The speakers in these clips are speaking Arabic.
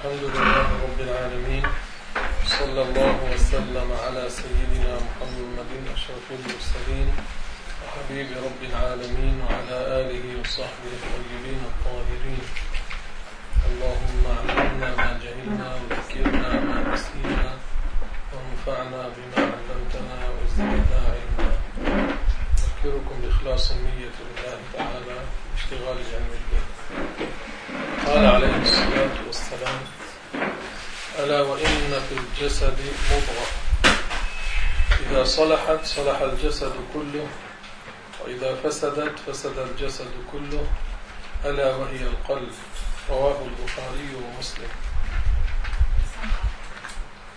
الحمد لله رب العالمين صلى الله وسلم على سيدنا محمد أشرف المرسلين وحبيب رب العالمين وعلى آله وصحبه الطيبين الطاهرين. اللهم علمنا ما جهلنا وذكرنا ما نسينا وانفعنا بما علمتنا وزدنا علما. أذكركم بإخلاص النية لله تعالى واشتغال علم الدين. قال عليه الصلاة والسلام ألا وإن في الجسد مضغة. إذا صلحت صلح الجسد كله وإذا فسدت فسد الجسد كله. ألا وهي القلب. رواه البخاري ومسلم.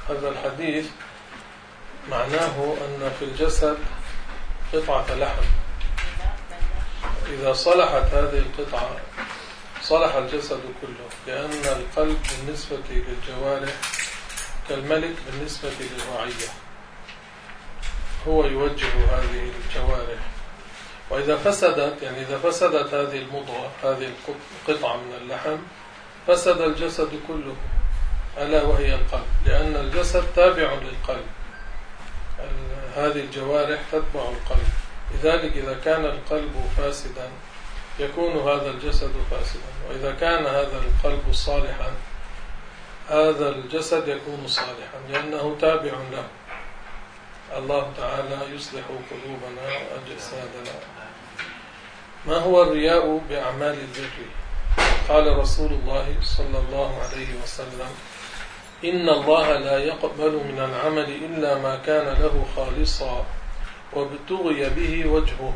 هذا الحديث معناه أن في الجسد قطعة لحم. إذا صلحت هذه القطعة صلح الجسد كله لأن القلب بالنسبة للجوارح كالملك بالنسبة للرعية هو يوجه هذه الجوارح. وإذا فسدت يعني إذا فسدت هذه المضغة هذه القطعة من اللحم فسد الجسد كله ألا وهي القلب لأن الجسد تابع للقلب. هذه الجوارح تتبع القلب. لذلك إذا كان القلب فاسدا يكون هذا الجسد فاسدا. وإذا كان هذا القلب صالحا هذا الجسد يكون صالحا لأنه تابع له. الله تعالى يصلح قلوبنا وأجسادنا. ما هو الرياء بأعمال البر؟ قال رسول الله صلى الله عليه وسلم إن الله لا يقبل من العمل إلا ما كان له خالصا وابتغي به وجهه.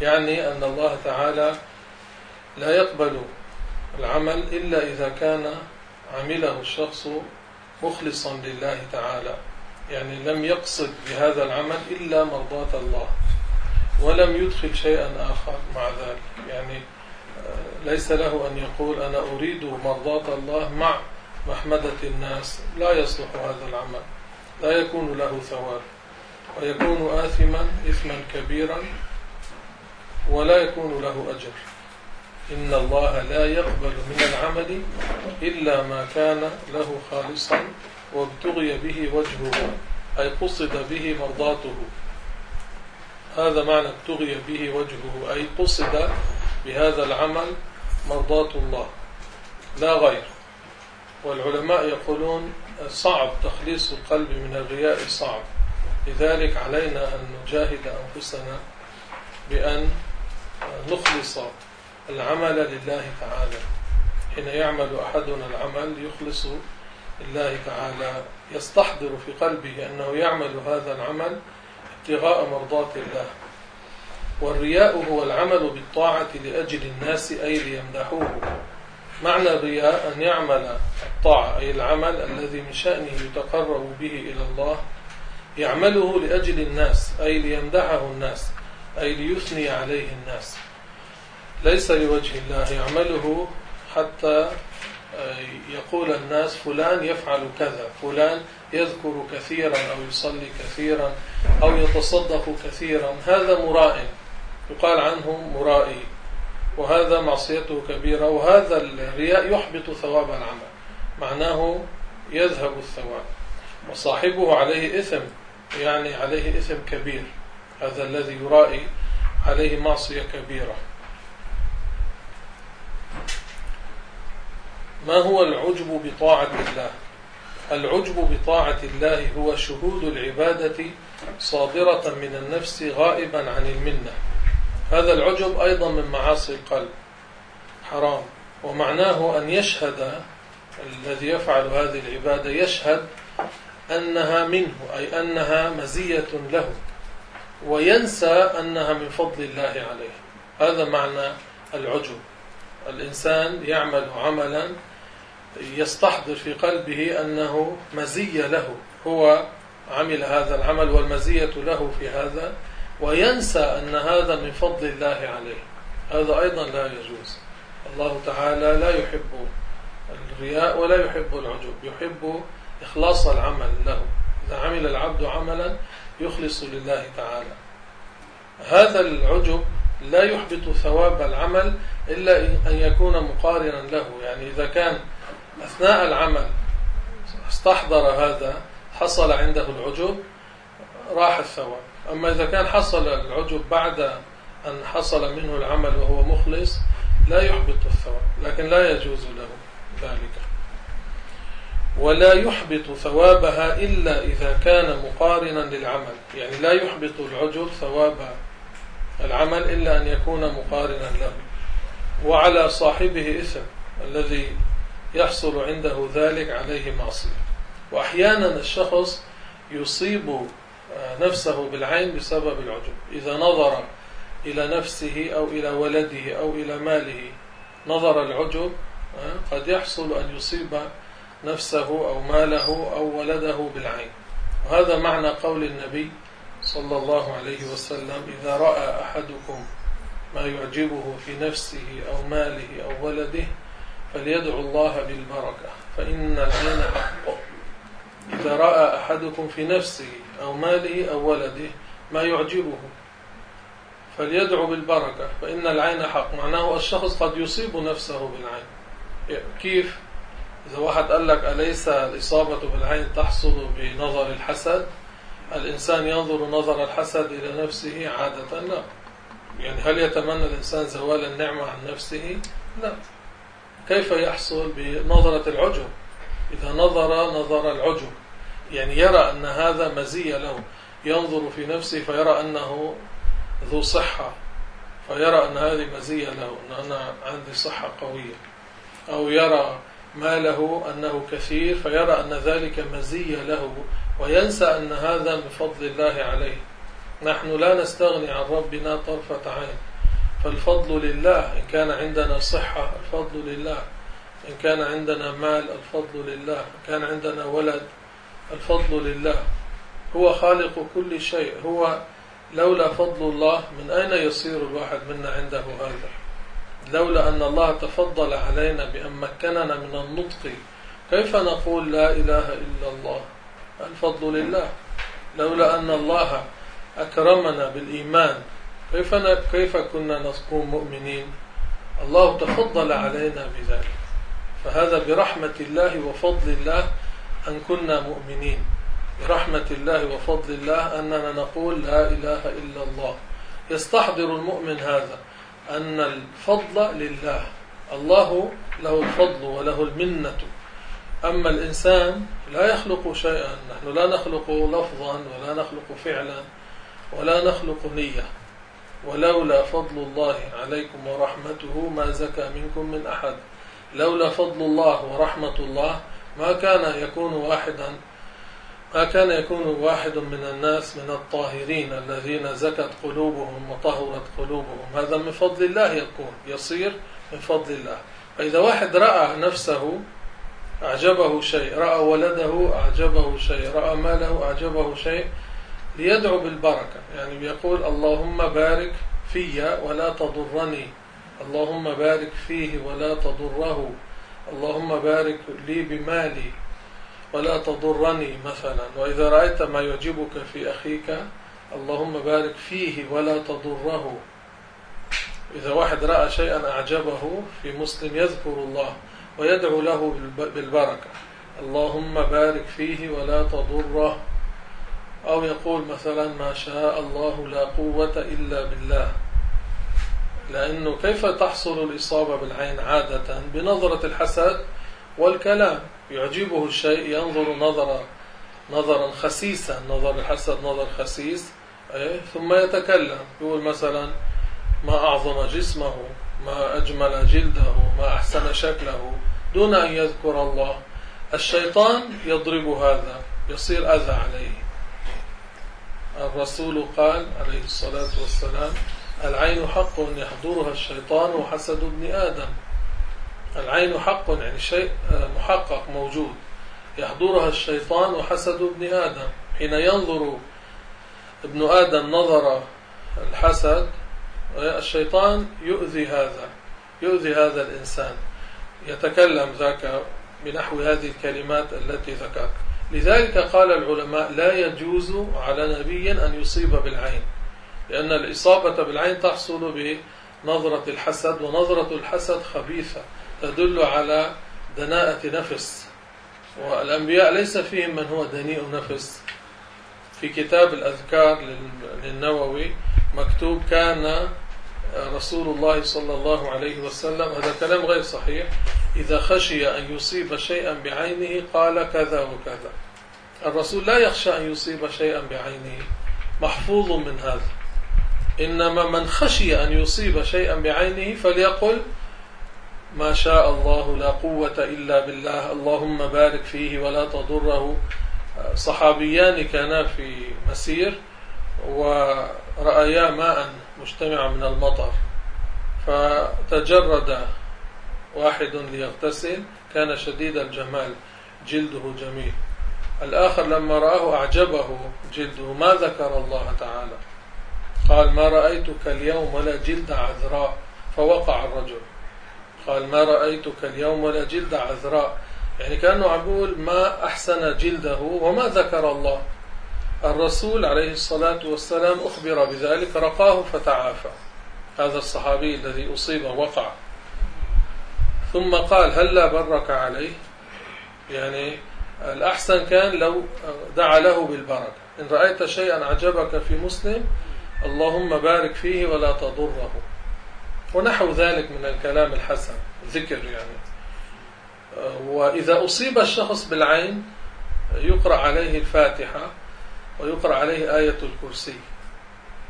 يعني أن الله تعالى لا يقبل العمل إلا إذا كان عمله الشخص مخلصا لله تعالى. يعني لم يقصد بهذا العمل إلا مرضاة الله ولم يدخل شيئا آخر مع ذلك. يعني ليس له أن يقول أنا أريد مرضاة الله مع محمدة الناس. لا يصلح هذا العمل. لا يكون له ثواب. ويكون آثما إثما كبيرا. ولا يكون له أجر. إن الله لا يقبل من العمل إلا ما كان له خالصا وابتغي به وجهه أي قصد به مرضاته. هذا معنى ابتغي به وجهه أي قصد بهذا العمل مرضاة الله. لا غير. والعلماء يقولون صعب تخليص القلب من الرياء صعب. لذلك علينا أن نجاهد أنفسنا بأن نخلص العمل لله تعالى. حين يعمل أحدنا العمل يخلص لله تعالى. يستحضر في قلبه أنه يعمل هذا العمل ابتغاء مرضاة الله. والرياء هو العمل بالطاعة لأجل الناس أي ليمدحوه معنى الرياء أن يعمل الطاعة أي العمل الذي من شأنه يتقرب به إلى الله يعمله لأجل الناس أي ليمدحه الناس. أي ليثني عليه الناس. ليس لوجه الله يعمله حتى يقول الناس فلان يفعل كذا فلان يذكر كثيرا أو يصلي كثيرا أو يتصدق كثيرا. هذا مراء يقال عنه مرائي وهذا معصيته كبيرة وهذا الرياء يحبط ثواب العمل معناه يذهب الثواب وصاحبه عليه إثم يعني عليه إثم كبير. هذا الذي يرائي عليه معصية كبيرة. ما هو العجب بطاعة الله؟ العجب بطاعة الله هو شهود العبادة صادرة من النفس غائبا عن المنة. هذا العجب أيضا من معاصي القلب. حرام. ومعناه أن يشهد الذي يفعل هذه العبادة يشهد أنها منه أي أنها مزية له. وينسى أنها من فضل الله عليه. هذا معنى العجب. الإنسان يعمل عملا يستحضر في قلبه أنه مزية له. هو عمل هذا العمل والمزية له في هذا وينسى أن هذا من فضل الله عليه. هذا أيضا لا يجوز. الله تعالى لا يحب الرياء ولا يحب العجب. يحب إخلاص العمل له. إذا عمل العبد عملا يخلص لله تعالى. هذا العجب لا يحبط ثواب العمل إلا أن يكون مقارنا له. يعني إذا كان أثناء العمل استحضر هذا حصل عنده العجب راح الثواب. أما إذا كان حصل العجب بعد أن حصل منه العمل وهو مخلص لا يحبط الثواب لكن لا يجوز له ذلك. ولا يحبط ثوابها إلا إذا كان مقارنا للعمل. يعني لا يحبط العجب ثواب العمل إلا أن يكون مقارنا له. وعلى صاحبه إثم الذي يحصل عنده ذلك عليه معصية. وأحيانا الشخص يصيب نفسه بالعين بسبب العجب إذا نظر إلى نفسه أو إلى ولده أو إلى ماله نظر العجب قد يحصل أن يصيب نفسه أو ماله أو ولده بالعين. وهذا معنى قول النبي صلى الله عليه وسلم إذا رأى أحدكم ما يعجبه في نفسه أو ماله أو ولده فليدعو الله بالبركة فإن العين حق. إذا رأى أحدكم في نفسه أو ماله أو ولده ما يعجبه فليدعو بالبركة فإن العين حق. معناه الشخص قد يصيب نفسه بالعين. كيف؟ إذا واحد قال لك أليس الإصابة بالعين تحصل بنظر الحسد؟ الإنسان ينظر نظر الحسد إلى نفسه عادة لا. يعني هل يتمنى الإنسان زوال النعمة عن نفسه؟ لا. كيف يحصل بنظرة العجب؟ إذا نظر نظر العجب يعني يرى أن هذا مزية له. ينظر في نفسه فيرى أنه ذو صحة فيرى أن هذه مزية له أن أنا عندي صحة قوية. أو يرى ماله أنه كثير فيرى أن ذلك مزية له وينسى أن هذا من فضل الله عليه. نحن لا نستغني عن ربنا طرفة عين. فالفضل لله إن كان عندنا صحة الفضل لله. إن كان عندنا مال الفضل لله. إن كان عندنا ولد الفضل لله. هو خالق كل شيء. هو لولا فضل الله من أين يصير الواحد منا عنده هذا؟ لولا أن الله تفضل علينا بأن مكننا من النطق كيف نقول لا إله إلا الله؟ الفضل لله. لولا أن الله أكرمنا بالإيمان كيف كيف كنا نكون مؤمنين؟ الله تفضل علينا بذلك. فهذا برحمة الله وفضل الله أن كنا مؤمنين. برحمة الله وفضل الله أننا نقول لا إله إلا الله. يستحضر المؤمن هذا. أن الفضل لله. الله له الفضل وله المنة. أما الإنسان لا يخلق شيئا. نحن لا نخلق لفظا ولا نخلق فعلا ولا نخلق نية. ولولا فضل الله عليكم ورحمته ما زكى منكم من أحد. لولا فضل الله ورحمة الله ما كان يكون واحدا. ما كان يكون واحد من الناس من الطاهرين الذين زكت قلوبهم وطهرت قلوبهم. هذا من فضل الله يكون يصير من فضل الله. فإذا واحد رأى نفسه أعجبه شيء رأى ولده أعجبه شيء رأى ماله أعجبه شيء ليدعو بالبركة. يعني بيقول اللهم بارك في ولا تضرني. اللهم بارك فيه ولا تضره. اللهم بارك لي بمالي. ولا تضرني مثلا. وإذا رأيت ما يعجبك في أخيك اللهم بارك فيه ولا تضره. إذا واحد رأى شيئا أعجبه في مسلم يذكر الله ويدعو له بالبركة. اللهم بارك فيه ولا تضره. أو يقول مثلا ما شاء الله لا قوة إلا بالله. لأنه كيف تحصل الإصابة بالعين عادة؟ بنظرة الحسد والكلام. يعجبه الشيء ينظر نظرا نظرا خسيسا نظر الحسد نظر خسيس إيه؟ ثم يتكلم يقول مثلا ما أعظم جسمه ما أجمل جلده ما أحسن شكله دون أن يذكر الله. الشيطان يضرب هذا يصير أذى عليه. الرسول قال عليه الصلاة والسلام العين حق يحضرها الشيطان وحسد ابن آدم. العين حق يعني شيء محقق موجود. يحضرها الشيطان وحسد ابن آدم. حين ينظر ابن آدم نظر الحسد الشيطان يؤذي هذا يؤذي هذا الإنسان. يتكلم ذاك بنحو هذه الكلمات التي ذكرت. لذلك قال العلماء لا يجوز على نبي أن يصيب بالعين لأن الإصابة بالعين تحصل بنظرة الحسد ونظرة الحسد خبيثة. تدل على دناءة نفس. والأنبياء ليس فيهم من هو دنيء نفس. في كتاب الأذكار للنووي مكتوب كان رسول الله صلى الله عليه وسلم هذا كلام غير صحيح إذا خشي أن يصيب شيئا بعينه قال كذا وكذا. الرسول لا يخشى أن يصيب شيئا بعينه محفوظ من هذا. إنما من خشي أن يصيب شيئا بعينه فليقل ما شاء الله لا قوة إلا بالله. اللهم بارك فيه ولا تضره. صحابيان كانا في مسير ورأيا ماء مجتمعا من المطر. فتجرد واحد ليغتسل. كان شديد الجمال. جلده جميل. الآخر لما رآه أعجبه جلده. ما ذكر الله تعالى؟ قال ما رأيتك اليوم ولا جلد عذراء. فوقع الرجل. قال ما رأيتك اليوم ولا جلد عذراء. يعني كأنه عم بيقول ما أحسن جلده وما ذكر الله. الرسول عليه الصلاة والسلام أخبر بذلك رقاه فتعافى. هذا الصحابي الذي أصيب وقع. ثم قال هلا برك عليه؟ يعني الأحسن كان لو دعا له بالبركة. إن رأيت شيئا عجبك في مسلم اللهم بارك فيه ولا تضره. ونحو ذلك من الكلام الحسن ذكر يعني. وإذا أصيب الشخص بالعين يقرأ عليه الفاتحة ويقرأ عليه آية الكرسي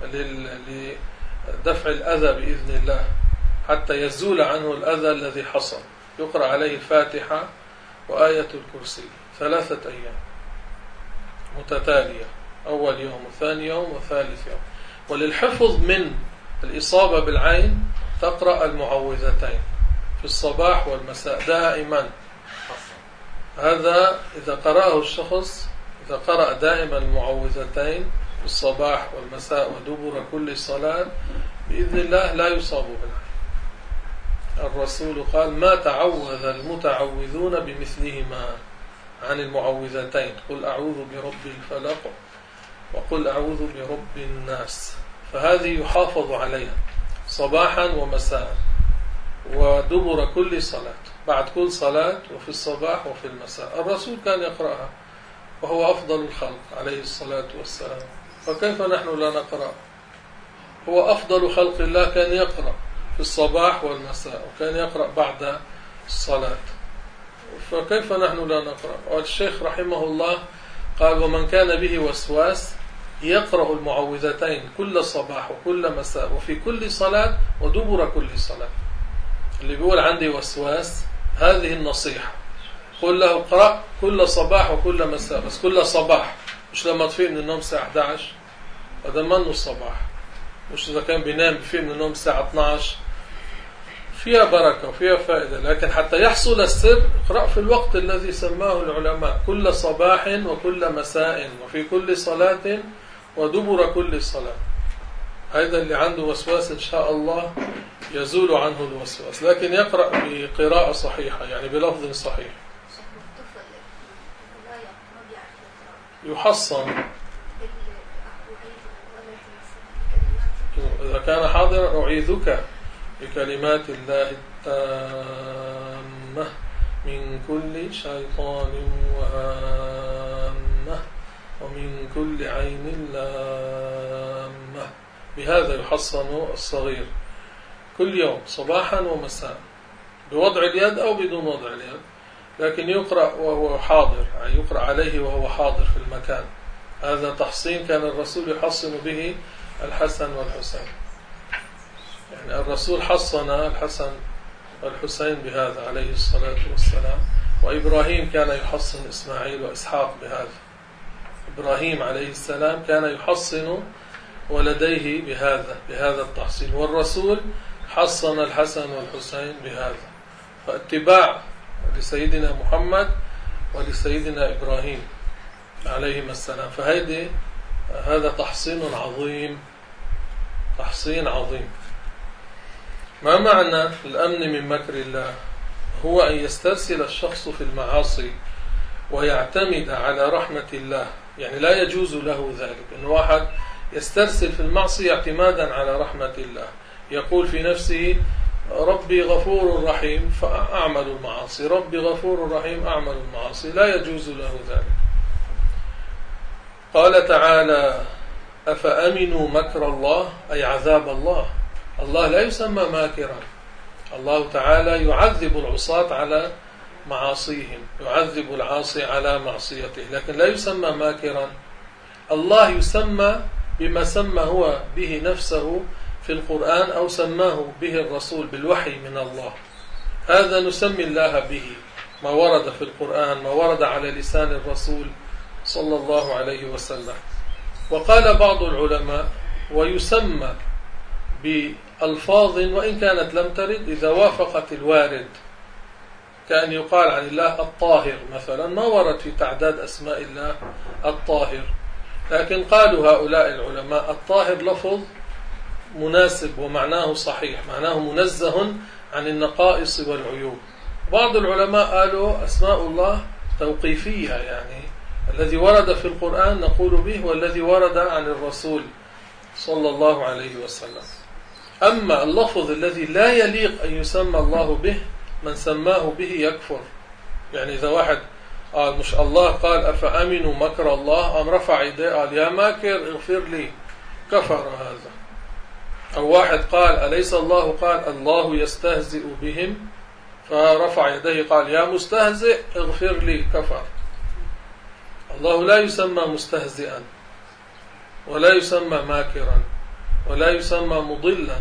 لدفع الأذى بإذن الله حتى يزول عنه الأذى الذي حصل. يقرأ عليه الفاتحة وآية الكرسي. ثلاثة أيام متتالية. أول يوم وثاني يوم وثالث يوم. وللحفظ من الإصابة بالعين تقرأ المعوذتين في الصباح والمساء دائما. هذا إذا قرأه الشخص إذا قرأ دائما المعوذتين في الصباح والمساء ودبر كل صلاة بإذن الله لا يصاب بالعين الرسول قال ما تعوذ المتعوذون بمثلهما عن المعوذتين؟ قل أعوذ برب الفلق وقل أعوذ برب الناس. فهذه يحافظ عليها. صباحا ومساء. ودبر كل صلاة. بعد كل صلاة وفي الصباح وفي المساء. الرسول كان يقرأها وهو أفضل الخلق عليه الصلاة والسلام. فكيف نحن لا نقرأ؟ هو أفضل خلق الله كان يقرأ في الصباح والمساء وكان يقرأ بعد الصلاة. فكيف نحن لا نقرأ؟ والشيخ رحمه الله قال ومن كان به وسواس يقرأ المعوذتين كل صباح وكل مساء وفي كل صلاة ودبر كل صلاة. اللي بيقول عندي وسواس هذه النصيحة. قل له اقرأ كل صباح وكل مساء بس كل صباح. مش لما تفيق من النوم الساعة 11 هذا منه الصباح مش إذا كان بينام بفيق من النوم الساعة 12 فيها بركة وفيها فائدة لكن حتى يحصل السر اقرأ في الوقت الذي سماه العلماء. كل صباح وكل مساء وفي كل صلاة ودبر كل صلاة هذا اللي عنده وسواس إن شاء الله يزول عنه الوسواس. لكن يقرأ بقراءة صحيحة يعني بلفظ صحيح. يحصن. إذا كان حاضرا أعيذك بكلمات الله التامة من كل شيطان وهامة. ومن كل عين لامة. بهذا يحصن الصغير. كل يوم صباحا ومساء. بوضع اليد أو بدون وضع اليد. لكن يقرأ وهو حاضر يعني يقرأ عليه وهو حاضر في المكان. هذا تحصين كان الرسول يحصن به الحسن والحسين. يعني الرسول حصن الحسن والحسين بهذا عليه الصلاة والسلام. وإبراهيم كان يحصن إسماعيل وإسحاق بهذا. إبراهيم عليه السلام كان يحصن ولديه بهذا بهذا التحصين. والرسول حصن الحسن والحسين بهذا. فاتباع لسيدنا محمد ولسيدنا إبراهيم عليهما السلام. فهذه هذا تحصين عظيم تحصين عظيم. ما معنى الأمن من مكر الله؟ هو أن يسترسل الشخص في المعاصي ويعتمد على رحمة الله. يعني لا يجوز له ذلك. أن واحد يسترسل في المعصية اعتمادا على رحمة الله يقول في نفسه ربي غفور رحيم فأعمل المعاصي ربي غفور رحيم أعمل المعاصي لا يجوز له ذلك. قال تعالى أفأمنوا مكر الله؟ أي عذاب الله. الله لا يسمى ماكرا. الله تعالى يعذب العصاة على معاصيهم يعذب العاصي على معصيته. لكن لا يسمى ماكرا. الله يسمى بما سمى هو به نفسه في القرآن أو سماه به الرسول بالوحي من الله. هذا نسمي الله به. ما ورد في القرآن ما ورد على لسان الرسول صلى الله عليه وسلم. وقال بعض العلماء ويسمى بألفاظ وإن كانت لم ترد إذا وافقت الوارد. كأن يقال عن الله الطاهر مثلا ما ورد في تعداد أسماء الله الطاهر. لكن قالوا هؤلاء العلماء الطاهر لفظ مناسب ومعناه صحيح معناه منزه عن النقائص والعيوب. بعض العلماء قالوا أسماء الله توقيفية يعني الذي ورد في القرآن نقول به والذي ورد عن الرسول صلى الله عليه وسلم. أما اللفظ الذي لا يليق أن يسمى الله به من سماه به يكفر. يعني إذا واحد قال مش الله قال أفأمنوا مكر الله أم رفع يديه قال يا ماكر اغفر لي. كفر هذا. أو واحد قال أليس الله؟ قال الله يستهزئ بهم. فرفع يديه قال يا مستهزئ اغفر لي. كفر. الله لا يسمى مستهزئا ولا يسمى ماكرا ولا يسمى مضلا.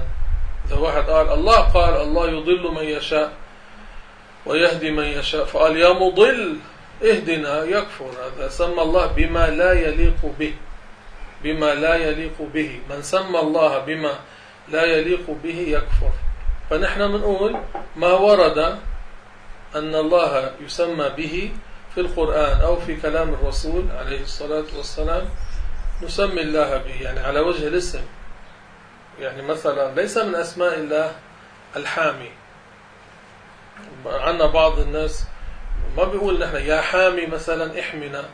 إذا واحد قال الله قال الله يضل من يشاء. ويهدي من يشاء. فقال يا مضل اهدنا يكفر. هذا سمى الله بما لا يليق به. بما لا يليق به. من سمى الله بما لا يليق به يكفر. فنحن نقول ما ورد أن الله يسمى به في القرآن أو في كلام الرسول عليه الصلاة والسلام نسمي الله به. يعني على وجه الاسم. يعني مثلا ليس من أسماء الله الحامي. عنا بعض الناس ما بيقول نحن يا حامي مثلا احمنا.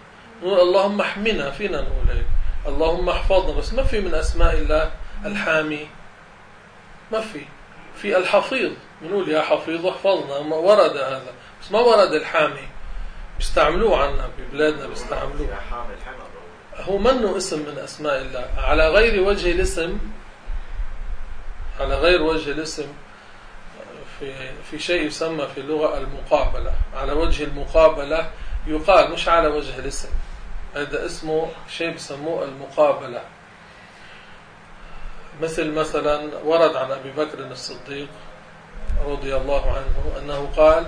نقول اللهم احمنا فينا نقول هيك. اللهم احفظنا. بس ما في من أسماء الله الحامي. ما في. في الحفيظ. بنقول يا حفيظ احفظنا. ورد هذا. بس ما ورد الحامي. بيستعملوه عنا ببلادنا بيستعملوه. هو منه اسم من أسماء الله. على غير وجه الاسم على غير وجه الاسم في في شيء يسمى في اللغة المقابلة. على وجه المقابلة يقال مش على وجه الاسم. هذا اسمه شيء بسموه المقابلة. مثل مثلا ورد عن أبي بكر الصديق رضي الله عنه أنه قال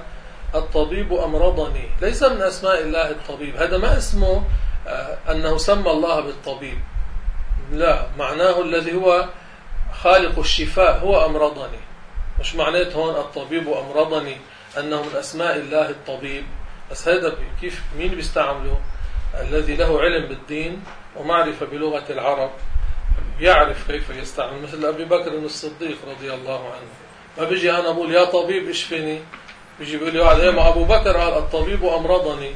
الطبيب أمرضني. ليس من أسماء الله الطبيب. هذا ما اسمه آه، أنه سمى الله بالطبيب. لا معناه الذي هو خالق الشفاء هو أمرضني. مش معناته هون الطبيب أمرضني أنه من أسماء الله الطبيب. بس هذا كيف مين بيستعمله؟ الذي له علم بالدين ومعرفة بلغة العرب. يعرف كيف يستعمل. مثل أبي بكر الصديق رضي الله عنه. ما بيجي أنا أقول يا طبيب اشفني. بيجي بيقول لي واحد إيه ما أبو بكر قال الطبيب أمرضني.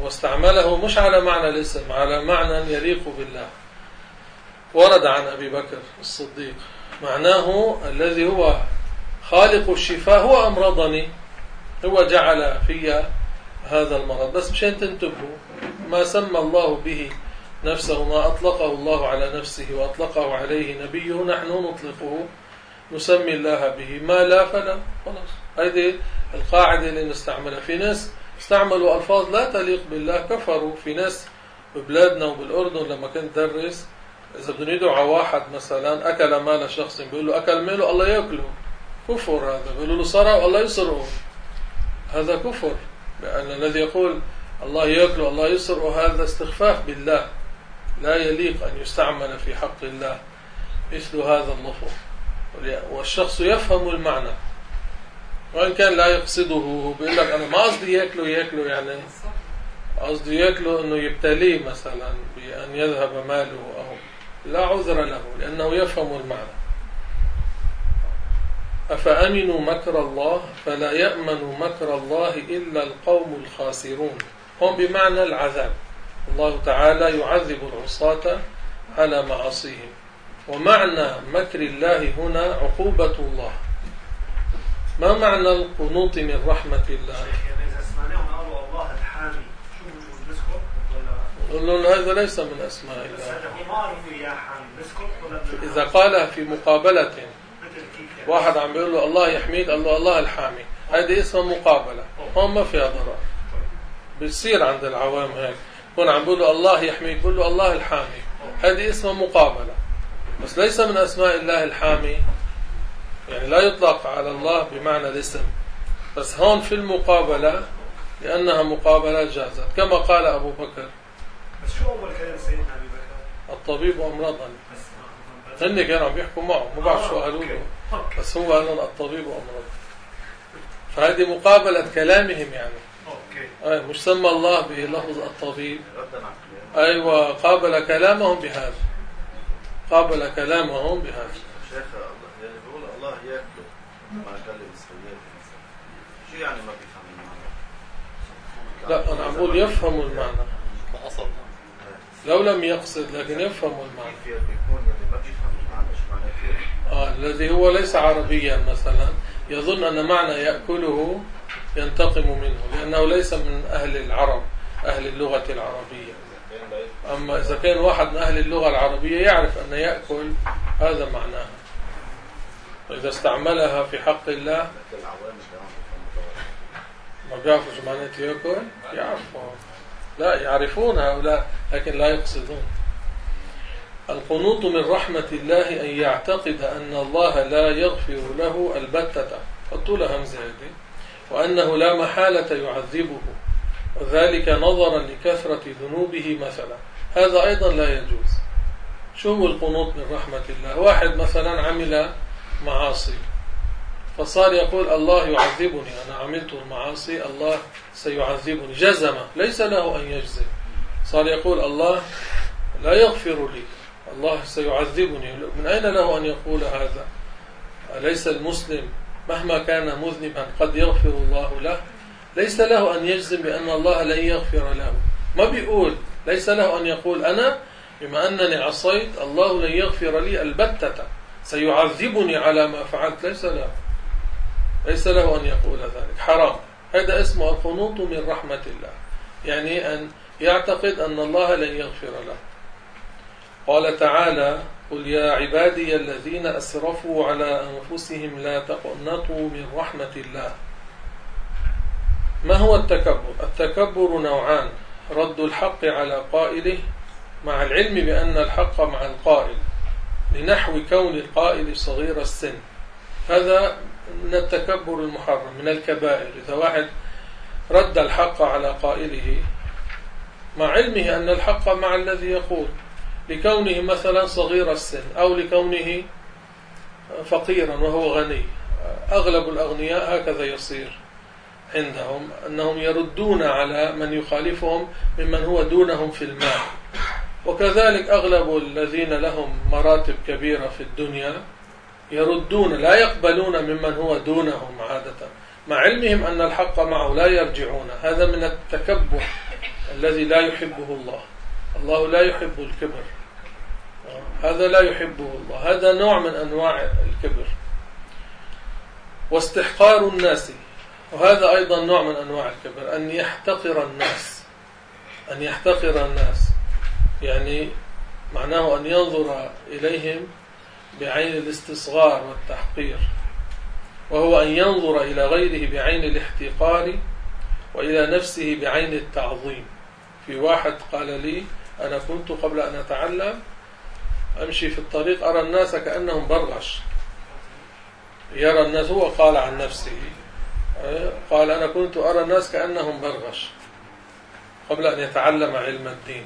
هو استعمله مش على معنى الاسم على معنى يليق بالله. ورد عن أبي بكر الصديق. معناه الذي هو خالق الشفاء هو أمرضني هو جعل في هذا المرض. بس مشان تنتبهوا ما سمى الله به نفسه ما أطلقه الله على نفسه وأطلقه عليه نبيه نحن نطلقه نسمي الله به. ما لا فلا خلاص. هذه القاعدة اللي نستعملها. في ناس استعملوا ألفاظ لا تليق بالله كفروا. في ناس ببلادنا وبالأردن لما كنت درس إذا بدهم يدعوا واحد مثلا أكل مال شخص بيقول له أكل ماله الله يأكله. كفر هذا. بيقولوا له سرق الله يسرقه. هذا كفر. لأن الذي يقول الله يأكله الله يسرقه هذا استخفاف بالله. لا يليق أن يستعمل في حق الله مثل هذا اللفظ والشخص يفهم المعنى. وإن كان لا يقصده بيقول لك أنا ما قصدي يأكله يأكله يعني. قصدي يأكله أنه يبتليه مثلا بأن يذهب ماله أو لا عذر له لأنه يفهم المعنى. أفأمنوا مكر الله؟ فلا يأمن مكر الله إلا القوم الخاسرون. هم بمعنى العذاب. الله تعالى يعذب العصاة على معاصيهم. ومعنى مكر الله هنا عقوبة الله. ما معنى القنوط من رحمة الله يعني إذا سمعناهم قالوا الله الحامي شو بنقول بسكت نقول لهم هذا ليس من أسماء الله. إذا قالها في مقابلة واحد عم بيقول له الله يحميك قال له الله الحامي. هذه اسمها مقابلة. هون ما فيها ضرر بتصير عند العوام هيك. يكون عم بيقول له الله يحميك بيقول له الله الحامي. هذه اسمها مقابلة. بس ليس من أسماء الله الحامي. يعني لا يطلق على الله بمعنى الاسم. بس هون في المقابلة لأنها مقابلة جازت كما قال أبو بكر. بس شو أول كلام سيدنا أبي بكر؟ الطبيب بس- هن كانوا عم بيحكوا معه ما بعرف شو آه، قالوا له. بس هو قال لهم الطبيب أمرض فهذه مقابلة كلامهم يعني. أي مش سمى الله بلفظ الطبيب. ردا على الكلام. أيوة قابل كلامهم بهذا. قابل كلامهم بهذا. شيخ الله يعني بيقول الله ياكله. ما مثلا شو يعني ما بيفهم المعنى؟ لا أنا عم بقول يفهم المعنى. لو لم يقصد لكن يفهم المعنى؟ آه الذي هو ليس عربيا مثلا يظن أن معنى يأكله ينتقم منه لأنه ليس من أهل العرب أهل اللغة العربية. أما إذا كان واحد من أهل اللغة العربية يعرف أن يأكل هذا معناها. وإذا استعملها في حق الله ما بيعرفوا شو معناته يأكل؟ يعرفوا لا يعرفون هؤلاء لكن لا يقصدون. القنوط من رحمة الله أن يعتقد أن الله لا يغفر له البتة. حطوا له همزة هذه وأنه لا محالة يعذبه. وذلك نظرا لكثرة ذنوبه مثلا. هذا أيضا لا يجوز. شو القنوط من رحمة الله؟ واحد مثلا عمل معاصي. فصار يقول الله يعذبني أنا عملت المعاصي الله سيعذبني. جزم ليس له أن يجزم. صار يقول الله لا يغفر لي الله سيعذبني. من أين له أن يقول هذا؟ أليس المسلم مهما كان مذنبا قد يغفر الله له؟ ليس له أن يجزم بأن الله لن يغفر له. ما بيقول؟ ليس له أن يقول أنا بما أنني عصيت الله لن يغفر لي البتة. سيعذبني على ما فعلت ليس له. ليس له أن يقول ذلك. حرام. هذا اسمه القنوط من رحمة الله. يعني أن يعتقد أن الله لن يغفر له. قال تعالى قل يا عبادي الذين أسرفوا على أنفسهم لا تقنطوا من رحمة الله. ما هو التكبر؟ التكبر نوعان. رد الحق على قائله مع العلم بأن الحق مع القائل. لنحو كون القائل صغير السن. هذا من التكبر المحرم من الكبائر. إذا واحد رد الحق على قائله مع علمه أن الحق مع الذي يقول لكونه مثلا صغير السن أو لكونه فقيرا وهو غني. أغلب الأغنياء هكذا يصير عندهم أنهم يردون على من يخالفهم ممن هو دونهم في المال. وكذلك أغلب الذين لهم مراتب كبيرة في الدنيا يردون لا يقبلون ممن هو دونهم عادة مع علمهم أن الحق معه لا يرجعون. هذا من التكبر الذي لا يحبه الله. الله لا يحب الكبر. هذا لا يحبه الله. هذا نوع من أنواع الكبر. واستحقار الناس. وهذا أيضا نوع من أنواع الكبر. أن يحتقر الناس. أن يحتقر الناس. يعني معناه أن ينظر إليهم بعين الاستصغار والتحقير وهو أن ينظر إلى غيره بعين الاحتقار وإلى نفسه بعين التعظيم. في واحد قال لي أنا كنت قبل أن أتعلم أمشي في الطريق أرى الناس كأنهم برغش. يرى الناس هو قال عن نفسه قال أنا كنت أرى الناس كأنهم برغش قبل أن يتعلم علم الدين.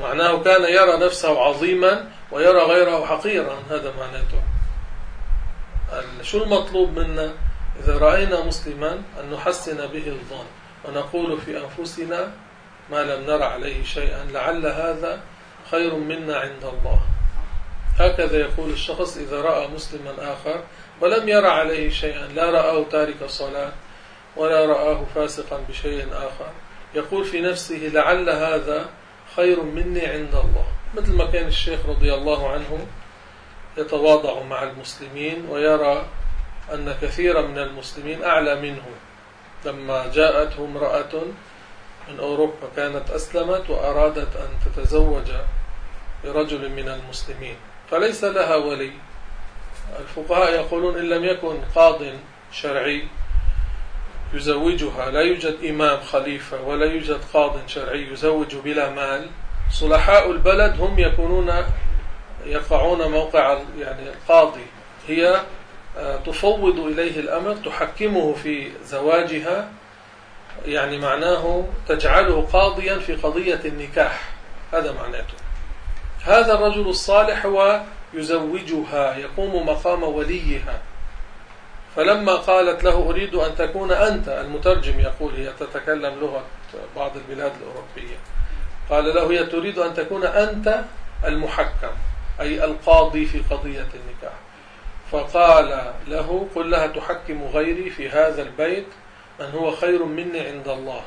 معناه كان يرى نفسه عظيما ويرى غيره حقيرا. هذا معناته. شو المطلوب منا؟ إذا رأينا مسلما أن نحسن به الظن ونقول في أنفسنا ما لم نرى عليه شيئا لعل هذا خير منا عند الله. هكذا يقول الشخص إذا رأى مسلما آخر ولم يرى عليه شيئا لا رآه تارك الصلاة ولا رآه فاسقا بشيء آخر. يقول في نفسه لعل هذا خير مني عند الله. مثل ما كان الشيخ رضي الله عنه يتواضع مع المسلمين ويرى أن كثيرا من المسلمين أعلى منه. لما جاءته امرأة من أوروبا كانت أسلمت وأرادت أن تتزوج برجل من المسلمين. فليس لها ولي. الفقهاء يقولون إن لم يكن قاض شرعي. يزوجها. لا يوجد إمام خليفة ولا يوجد قاض شرعي يزوج بلا مال. صلحاء البلد هم يكونون يقعون موقع يعني القاضي. هي آه، تفوض إليه الأمر تحكمه في زواجها. يعني معناه تجعله قاضيا في قضية النكاح. هذا معناته. هذا الرجل الصالح هو يزوجها يقوم مقام وليها. فلما قالت له أريد أن تكون أنت المترجم يقول هي تتكلم لغة بعض البلاد الأوروبية. قال له هي تريد أن تكون أنت المحكم أي القاضي في قضية النكاح. فقال له قل لها تحكم غيري في هذا البيت من هو خير مني عند الله.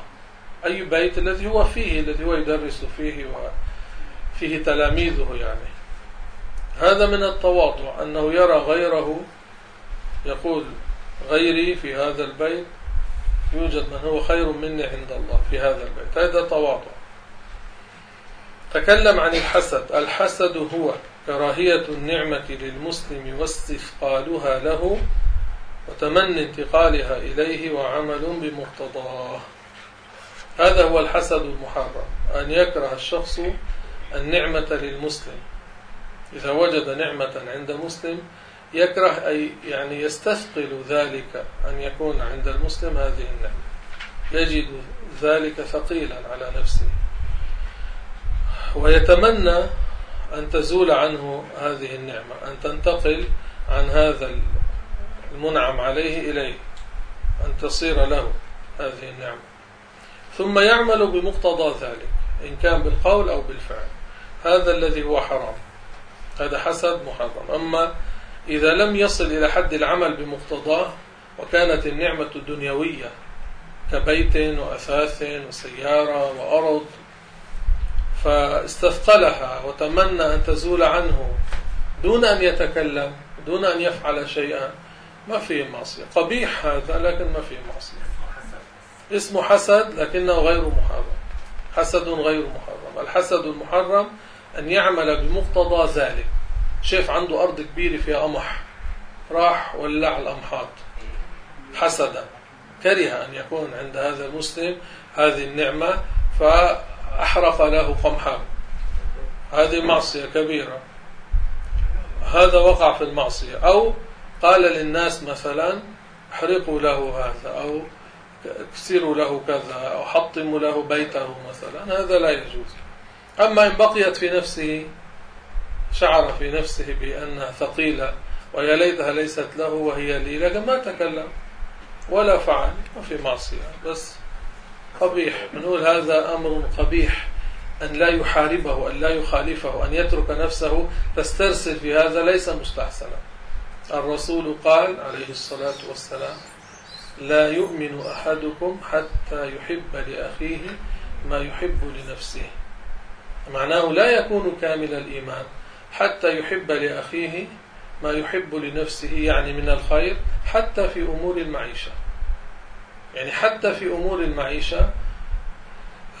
أي بيت الذي هو فيه الذي هو يدرس فيه وفيه تلاميذه يعني. هذا من التواضع أنه يرى غيره يقول غيري في هذا البيت يوجد من هو خير مني عند الله في هذا البيت. هذا تواضع. تكلم عن الحسد. الحسد هو كراهية النعمة للمسلم واستثقالها له وتمني انتقالها إليه وعمل بمقتضاه. هذا هو الحسد المحرم. أن يكره الشخص النعمة للمسلم. إذا وجد نعمة عند مسلم يكره أي يعني يستثقل ذلك أن يكون عند المسلم هذه النعمة. يجد ذلك ثقيلا على نفسه. ويتمنى أن تزول عنه هذه النعمة أن تنتقل عن هذا المنعم عليه إليه أن تصير له هذه النعمة. ثم يعمل بمقتضى ذلك إن كان بالقول أو بالفعل. هذا الذي هو حرام. هذا حسد محرم. أما إذا لم يصل إلى حد العمل بمقتضاه وكانت النعمة الدنيوية كبيت وأثاث وسيارة وأرض فاستثقلها وتمنى أن تزول عنه دون أن يتكلم دون أن يفعل شيئا ما فيه معصية. قبيح هذا لكن ما فيه معصية. اسمه حسد لكنه غير محرم. حسد غير محرم. الحسد المحرم أن يعمل بمقتضى ذلك. شاف عنده أرض كبيرة فيها قمح راح ولع الأمحاط حسدا. كره أن يكون عند هذا المسلم هذه النعمة فأحرق له قمحا. هذه معصية كبيرة. هذا وقع في المعصية. أو قال للناس مثلا احرقوا له هذا أو اكسروا له كذا أو حطموا له بيته مثلا. هذا لا يجوز. أما إن بقيت في نفسه شعر في نفسه بأنها ثقيلة ويا ليتها ليست له وهي لي لكن ما تكلم ولا فعل ما في معصية. بس قبيح بنقول هذا أمر قبيح أن لا يحاربه أن لا يخالفه أن يترك نفسه تسترسل في هذا ليس مستحسنا. الرسول قال عليه الصلاة والسلام لا يؤمن أحدكم حتى يحب لأخيه ما يحب لنفسه. معناه لا يكون كامل الإيمان. حتى يحب لأخيه ما يحب لنفسه يعني من الخير حتى في أمور المعيشة. يعني حتى في أمور المعيشة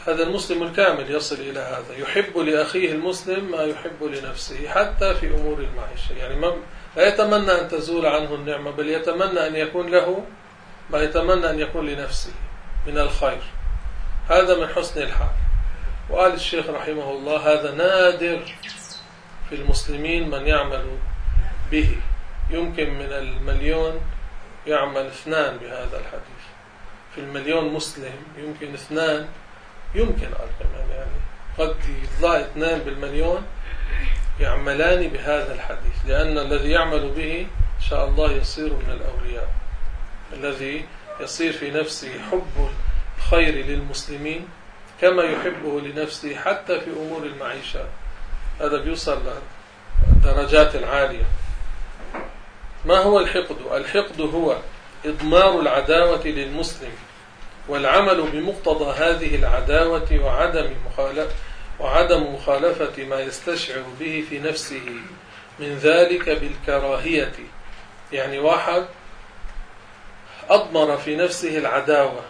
هذا المسلم الكامل يصل إلى هذا. يحب لأخيه المسلم ما يحب لنفسه حتى في أمور المعيشة. يعني ما لا يتمنى أن تزول عنه النعمة بل يتمنى أن يكون له ما يتمنى أن يكون لنفسه من الخير. هذا من حسن الحال. وقال الشيخ رحمه الله هذا نادر. في المسلمين من يعمل به. يمكن من المليون يعمل اثنان بهذا الحديث. في المليون مسلم يمكن اثنان يمكن كمان يعني قد يطلع اثنان بالمليون يعملان بهذا الحديث لأن الذي يعمل به إن شاء الله يصير من الأولياء. الذي يصير في نفسه حب الخير للمسلمين كما يحبه لنفسه حتى في أمور المعيشة. هذا بيوصل للدرجات العالية ما هو الحقد؟ الحقد هو إضمار العداوة للمسلم والعمل بمقتضى هذه العداوة وعدم مخالفة وعدم مخالفة ما يستشعر به في نفسه. من ذلك بالكراهية. يعني واحد أضمر في نفسه العداوة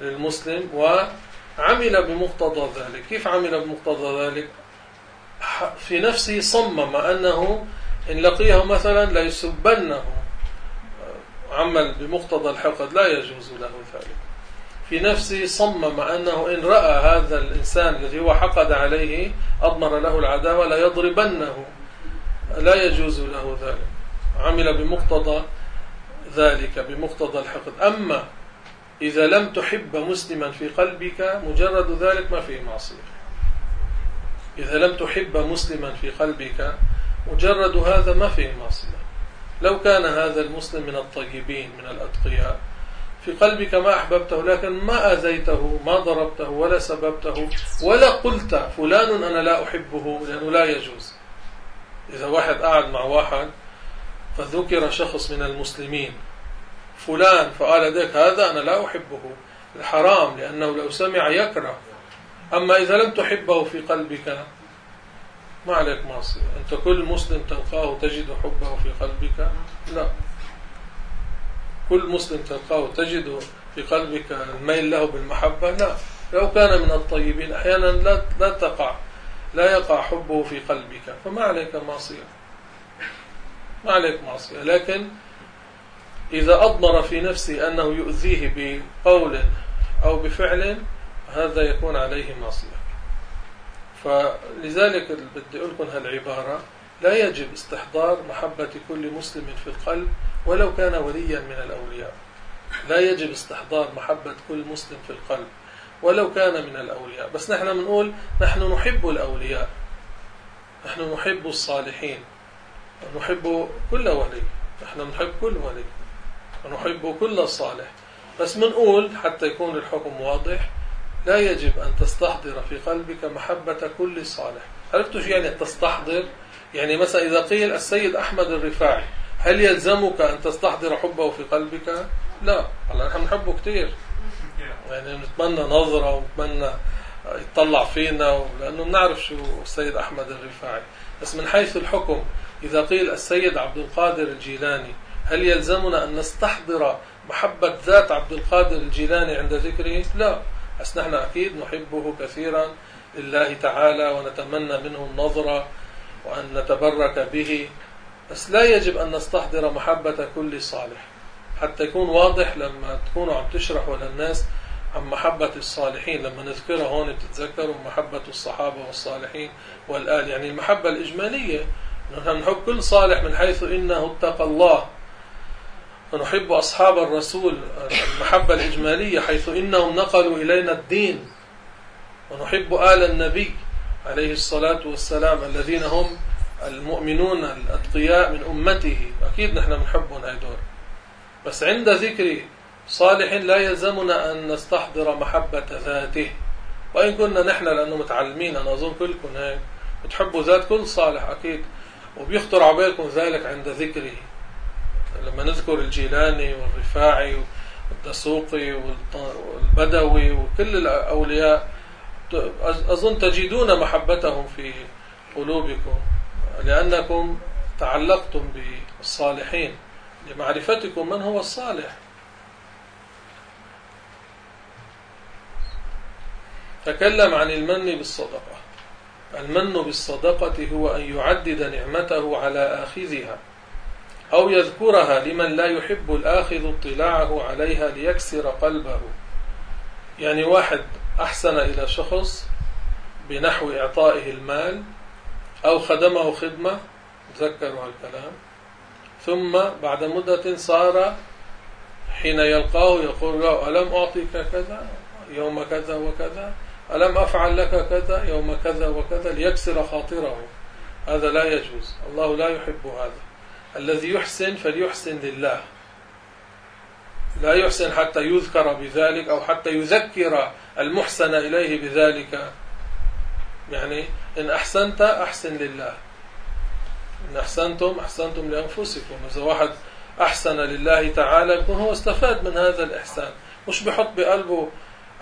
للمسلم وعمل بمقتضى ذلك. كيف عمل بمقتضى ذلك؟ في نفسه صمم أنه إن لقيه مثلا ليسبنه. عمل بمقتضى الحقد لا يجوز له ذلك. في نفسه صمم أنه إن رأى هذا الإنسان الذي هو حقد عليه أضمر له العداوة ليضربنه. لا يجوز له ذلك. عمل بمقتضى ذلك بمقتضى الحقد. أما إذا لم تحب مسلما في قلبك مجرد ذلك ما فيه معصية. إذا لم تحب مسلما في قلبك مجرد هذا ما فيه معصية لو كان هذا المسلم من الطيبين من الأتقياء في قلبك ما أحببته لكن ما أذيته ما ضربته ولا سببته ولا قلت فلان أنا لا أحبه لأنه لا يجوز. إذا واحد قاعد مع واحد فذكر شخص من المسلمين فلان فقال ذلك هذا أنا لا أحبه الحرام لأنه لو سمع يكره. أما إذا لم تحبه في قلبك ما عليك معصية. أنت كل مسلم تلقاه تجد حبه في قلبك؟ لا. كل مسلم تلقاه تجد في قلبك الميل له بالمحبة؟ لا. لو كان من الطيبين أحيانا لا, لا تقع لا يقع حبه في قلبك. فما عليك معصية. ما عليك معصية. لكن إذا أضمر في نفسه أنه يؤذيه بقول أو بفعل هذا يكون عليه معصية فلذلك بدي أقول لكم هالعبارة لا يجب استحضار محبة كل مسلم في القلب ولو كان وليا من الأولياء. لا يجب استحضار محبة كل مسلم في القلب ولو كان من الأولياء. بس نحن بنقول نحن نحب الأولياء. نحن نحب الصالحين. نحب كل ولي. نحن نحب كل ولي. ونحب كل صالح. بس بنقول حتى يكون الحكم واضح لا يجب أن تستحضر في قلبك محبة كل صالح. عرفتوا شو يعني تستحضر؟ يعني مثلا إذا قيل السيد أحمد الرفاعي هل يلزمك أن تستحضر حبه في قلبك؟ لا. هلا نحن نحبه كثير يعني نتمنى نظرة ونتمنى يطلع فينا لأنه بنعرف شو السيد أحمد الرفاعي. بس من حيث الحكم إذا قيل السيد عبد القادر الجيلاني هل يلزمنا أن نستحضر محبة ذات عبد القادر الجيلاني عند ذكره؟ لا. بس نحن أكيد نحبه كثيرا لله تعالى ونتمنى منه النظرة وأن نتبرك به. بس لا يجب أن نستحضر محبة كل صالح. حتى يكون واضح لما تكونوا عم تشرحوا للناس عن محبة الصالحين. لما نذكرها هون تتذكروا محبة الصحابة والصالحين والآل. يعني المحبة الإجمالية نحن نحب كل صالح من حيث إنه اتقى الله. ونحب أصحاب الرسول المحبة الإجمالية حيث إنهم نقلوا إلينا الدين. ونحب آل النبي عليه الصلاة والسلام الذين هم المؤمنون الأتقياء من أمته. أكيد نحن بنحبهم هيدول بس عند ذكر صالح لا يلزمنا أن نستحضر محبة ذاته. وإن كنا نحن لأنه متعلمين أنا أظن كلكم هيك. بتحبوا ذات كل صالح أكيد. وبيخطر عليكم ذلك عند ذكره. لما نذكر الجيلاني والرفاعي والدسوقي والبدوي وكل الأولياء أظن تجدون محبتهم في قلوبكم لأنكم تعلقتم بالصالحين لمعرفتكم من هو الصالح. تكلم عن المن بالصدقة المن بالصدقة هو أن يعدد نعمته على آخذها. أو يذكرها لمن لا يحب الآخذ اطلاعه عليها ليكسر قلبه. يعني واحد أحسن إلى شخص بنحو إعطائه المال أو خدمه خدمة تذكروا الكلام ثم بعد مدة صار حين يلقاه يقول له ألم أعطيك كذا؟ يوم كذا وكذا. ألم أفعل لك كذا؟ يوم كذا وكذا. ليكسر خاطره. هذا لا يجوز. الله لا يحب هذا. الذي يحسن فليحسن لله. لا يحسن حتى يذكر بذلك أو حتى يذكر المحسن إليه بذلك. يعني إن أحسنت أحسن لله. إن أحسنتم أحسنتم لأنفسكم. إذا واحد أحسن لله تعالى يكون هو استفاد من هذا الإحسان. مش بحط بقلبه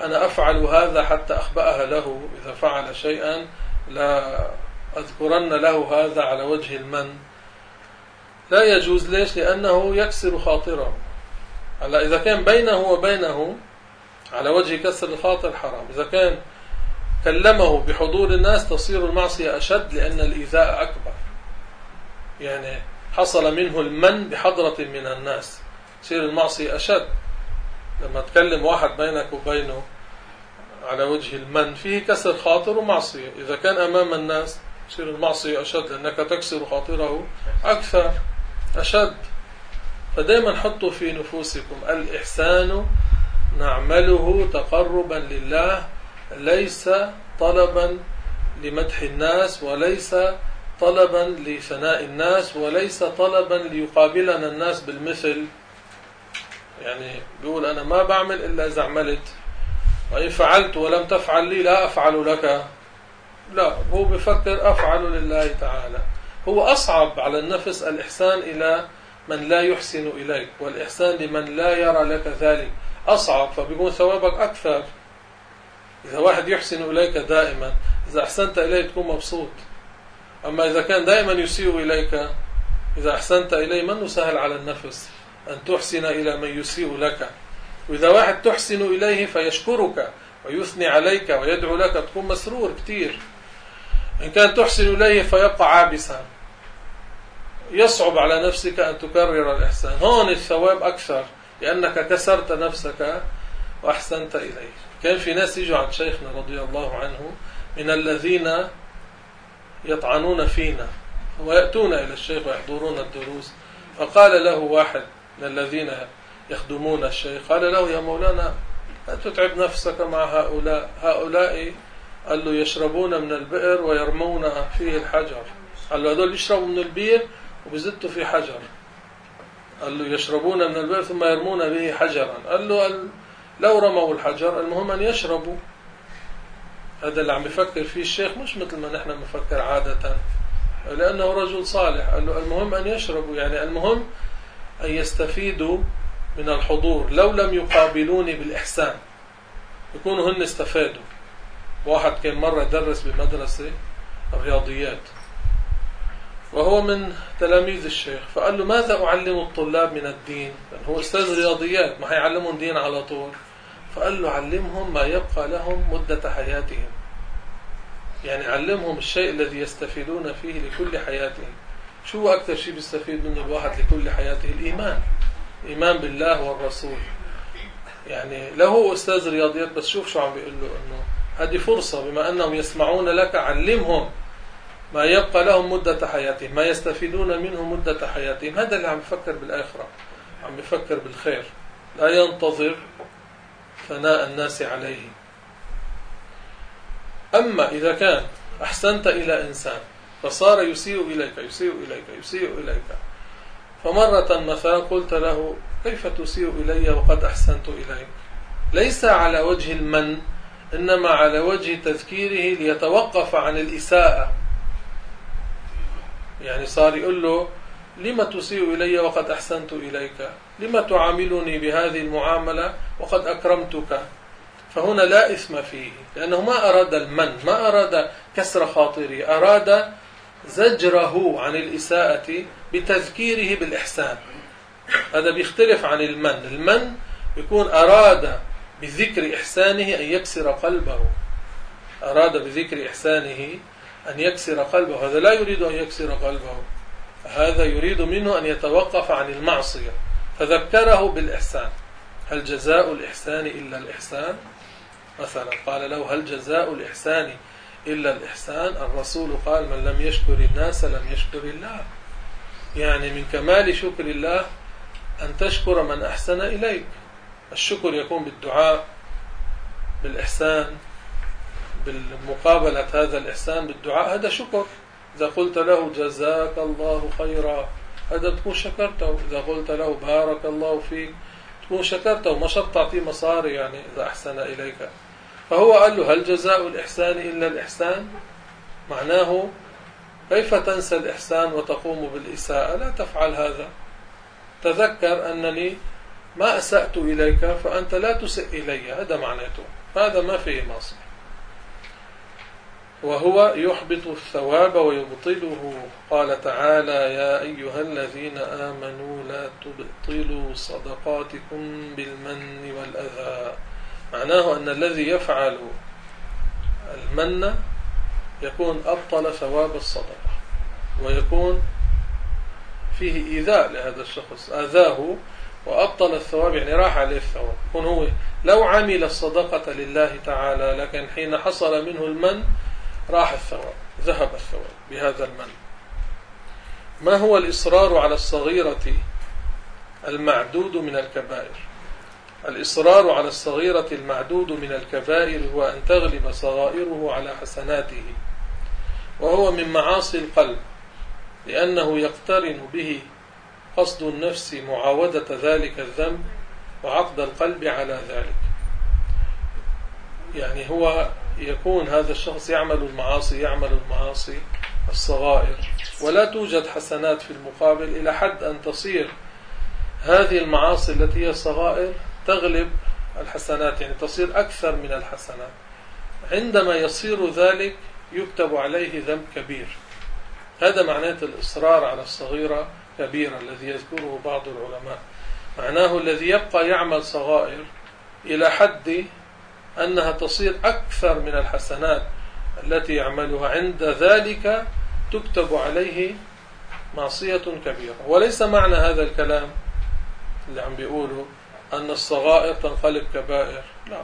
أنا أفعل هذا حتى أخبأها له. إذا فعل شيئا لا أذكرن له هذا على وجه المن. لا يجوز ليش؟ لأنه يكسر خاطره. هلا إذا كان بينه وبينه على وجه كسر الخاطر حرام. إذا كان كلمه بحضور الناس تصير المعصية أشد لأن الإيذاء أكبر. يعني حصل منه المن بحضرة من الناس. تصير المعصية أشد. لما تكلم واحد بينك وبينه على وجه المن فيه كسر خاطر ومعصية. إذا كان أمام الناس تصير المعصية أشد لأنك تكسر خاطره أكثر. أشد. فدائما حطوا في نفوسكم الإحسان نعمله تقربا لله ليس طلبا لمدح الناس وليس طلبا لثناء الناس وليس طلبا ليقابلنا الناس بالمثل. يعني بيقول أنا ما بعمل إلا إذا عملت. وإن فعلت ولم تفعل لي لا أفعل لك. لا هو بفكر أفعل لله تعالى. هو أصعب على النفس الإحسان إلى من لا يحسن إليك والإحسان لمن لا يرى لك ذلك. أصعب فبيكون ثوابك أكثر. إذا واحد يحسن إليك دائما إذا أحسنت إليه تكون مبسوط. أما إذا كان دائما يسيء إليك إذا أحسنت إليه من سهل على النفس أن تحسن إلى من يسيء لك. وإذا واحد تحسن إليه فيشكرك ويثني عليك ويدعو لك تكون مسرور كثير إن كان تحسن إليه فيبقى عابسا. يصعب على نفسك أن تكرر الإحسان. هون الثواب أكثر لأنك كسرت نفسك وأحسنت إليه. كان في ناس يجوا عند شيخنا رضي الله عنه من الذين يطعنون فينا ويأتون إلى الشيخ ويحضرون الدروس. فقال له واحد من الذين يخدمون الشيخ قال له يا مولانا لا تتعب نفسك مع هؤلاء هؤلاء قال له يشربون من البئر ويرمون فيه الحجر. قال له هذول يشربوا من البئر وبزتوا في حجر. قال له يشربون من البئر ثم يرمون به حجرا. قال له لو رموا الحجر المهم أن يشربوا. هذا اللي عم يفكر فيه الشيخ مش مثل ما نحن بنفكر عادة. لأنه رجل صالح. قال له المهم أن يشربوا. يعني المهم أن يستفيدوا من الحضور. لو لم يقابلوني بالإحسان. يكونوا هن استفادوا. واحد كان مرة درس بمدرسة الرياضيات وهو من تلاميذ الشيخ فقال له ماذا أعلم الطلاب من الدين؟ هو أستاذ رياضيات ما هيعلمهم دين على طول. فقال له علمهم ما يبقى لهم مدة حياتهم. يعني علمهم الشيء الذي يستفيدون فيه لكل حياتهم. شو أكثر شيء بيستفيد منه الواحد لكل حياته؟ الإيمان. إيمان بالله والرسول. يعني له أستاذ رياضيات بس شوف شو عم بيقول له أنه هذه فرصة بما أنهم يسمعون لك علمهم ما يبقى لهم مدة حياتهم ما يستفيدون منه مدة حياتهم. هذا اللي عم يفكر بالآخرة عم يفكر بالخير. لا ينتظر ثناء الناس عليه. أما إذا كان أحسنت إلى إنسان فصار يسيء إليك يسيء إليك يسيء إليك. فمرة مثلا قلت له كيف تسيء إلي وقد أحسنت إليك؟ ليس على وجه المن إنما على وجه تذكيره ليتوقف عن الإساءة. يعني صار يقول له لما تسيء إلي وقد أحسنت إليك؟ لما تعاملني بهذه المعاملة وقد أكرمتك؟ فهنا لا إثم فيه لأنه ما أراد المن ما أراد كسر خاطري أراد زجره عن الإساءة بتذكيره بالإحسان. هذا بيختلف عن المن. المن يكون أراد بذكر إحسانه أن يكسر قلبه. أراد بذكر إحسانه أن يكسر قلبه. هذا لا يريد أن يكسر قلبه. هذا يريد منه أن يتوقف عن المعصية. فذكره بالإحسان. هل جزاء الإحسان إلا الإحسان؟ مثلا قال له هل جزاء الإحسان إلا الإحسان؟ الرسول قال من لم يشكر الناس لم يشكر الله. يعني من كمال شكر الله أن تشكر من أحسن إليك. الشكر يكون بالدعاء بالإحسان بالمقابلة هذا الإحسان بالدعاء. هذا شكر. إذا قلت له جزاك الله خيرا هذا تكون شكرته. إذا قلت له بارك الله فيك تكون شكرته. ما شرط تعطيه مصاري يعني إذا أحسن إليك. فهو قال له هل جزاء الإحسان إلا الإحسان؟ معناه كيف تنسى الإحسان وتقوم بالإساءة؟ لا تفعل هذا. تذكر أنني ما أسأت إليك فأنت لا تسئ إلي. هذا معناته. هذا ما فيه معصية وهو يحبط الثواب ويبطله. قال تعالى يا أيها الذين آمنوا لا تبطلوا صدقاتكم بالمن والأذى. معناه أن الذي يفعل المن يكون أبطل ثواب الصدقة ويكون فيه إيذاء لهذا الشخص. آذاه وأبطل الثواب يعني راح عليه الثواب. يكون هو لو عمل الصدقة لله تعالى لكن حين حصل منه المن راح الثواب ذهب الثواب بهذا المن. ما هو الإصرار على الصغيرة المعدود من الكبائر؟ الإصرار على الصغيرة المعدود من الكبائر هو أن تغلب صغائره على حسناته وهو من معاصي القلب لأنه يقترن به قصد النفس معاودة ذلك الذنب وعقد القلب على ذلك. يعني هو يكون هذا الشخص يعمل المعاصي يعمل المعاصي الصغائر. ولا توجد حسنات في المقابل إلى حد أن تصير هذه المعاصي التي هي صغائر تغلب الحسنات يعني تصير أكثر من الحسنات. عندما يصير ذلك يكتب عليه ذنب كبير. هذا معناه الإصرار على الصغيرة كبيرة الذي يذكره بعض العلماء. معناه الذي يبقى يعمل صغائر إلى حد أنها تصير أكثر من الحسنات التي يعملها. عند ذلك تكتب عليه معصية كبيرة. وليس معنى هذا الكلام اللي عم بيقوله أن الصغائر تنقلب كبائر. لا.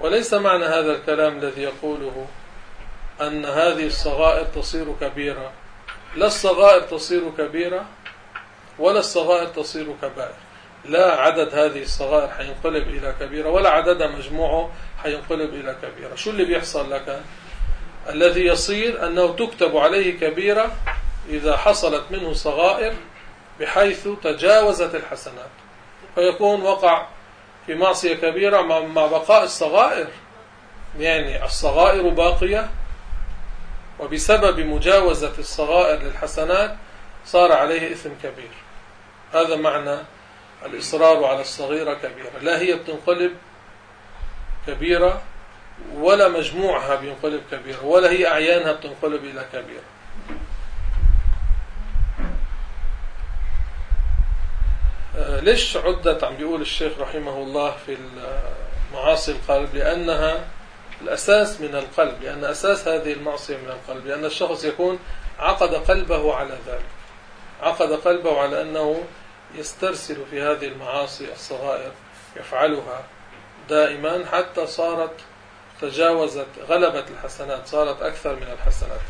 وليس معنى هذا الكلام الذي يقوله أن هذه الصغائر تصير كبيرة. لا الصغائر تصير كبيرة ولا الصغائر تصير كبائر. لا عدد هذه الصغائر حينقلب إلى كبيرة ولا عدد مجموعه حينقلب إلى كبيرة. شو اللي بيحصل لك؟ الذي يصير أنه تكتب عليه كبيرة إذا حصلت منه صغائر بحيث تجاوزت الحسنات. فيكون وقع في معصية كبيرة مع بقاء الصغائر. يعني الصغائر باقية وبسبب مجاوزة الصغائر للحسنات صار عليه إثم كبير. هذا معنى الإصرار على الصغيرة كبيرة. لا هي بتنقلب كبيرة ولا مجموعها بينقلب كبيرة ولا هي أعيانها بتنقلب إلى كبيرة. آه، ليش عدت؟ عم بيقول الشيخ رحمه الله في معاصي القلب لأنها الأساس من القلب لأن أساس هذه المعصية من القلب لأن الشخص يكون عقد قلبه على ذلك. عقد قلبه على أنه يسترسل في هذه المعاصي الصغائر يفعلها دائما حتى صارت تجاوزت غلبت الحسنات صارت أكثر من الحسنات.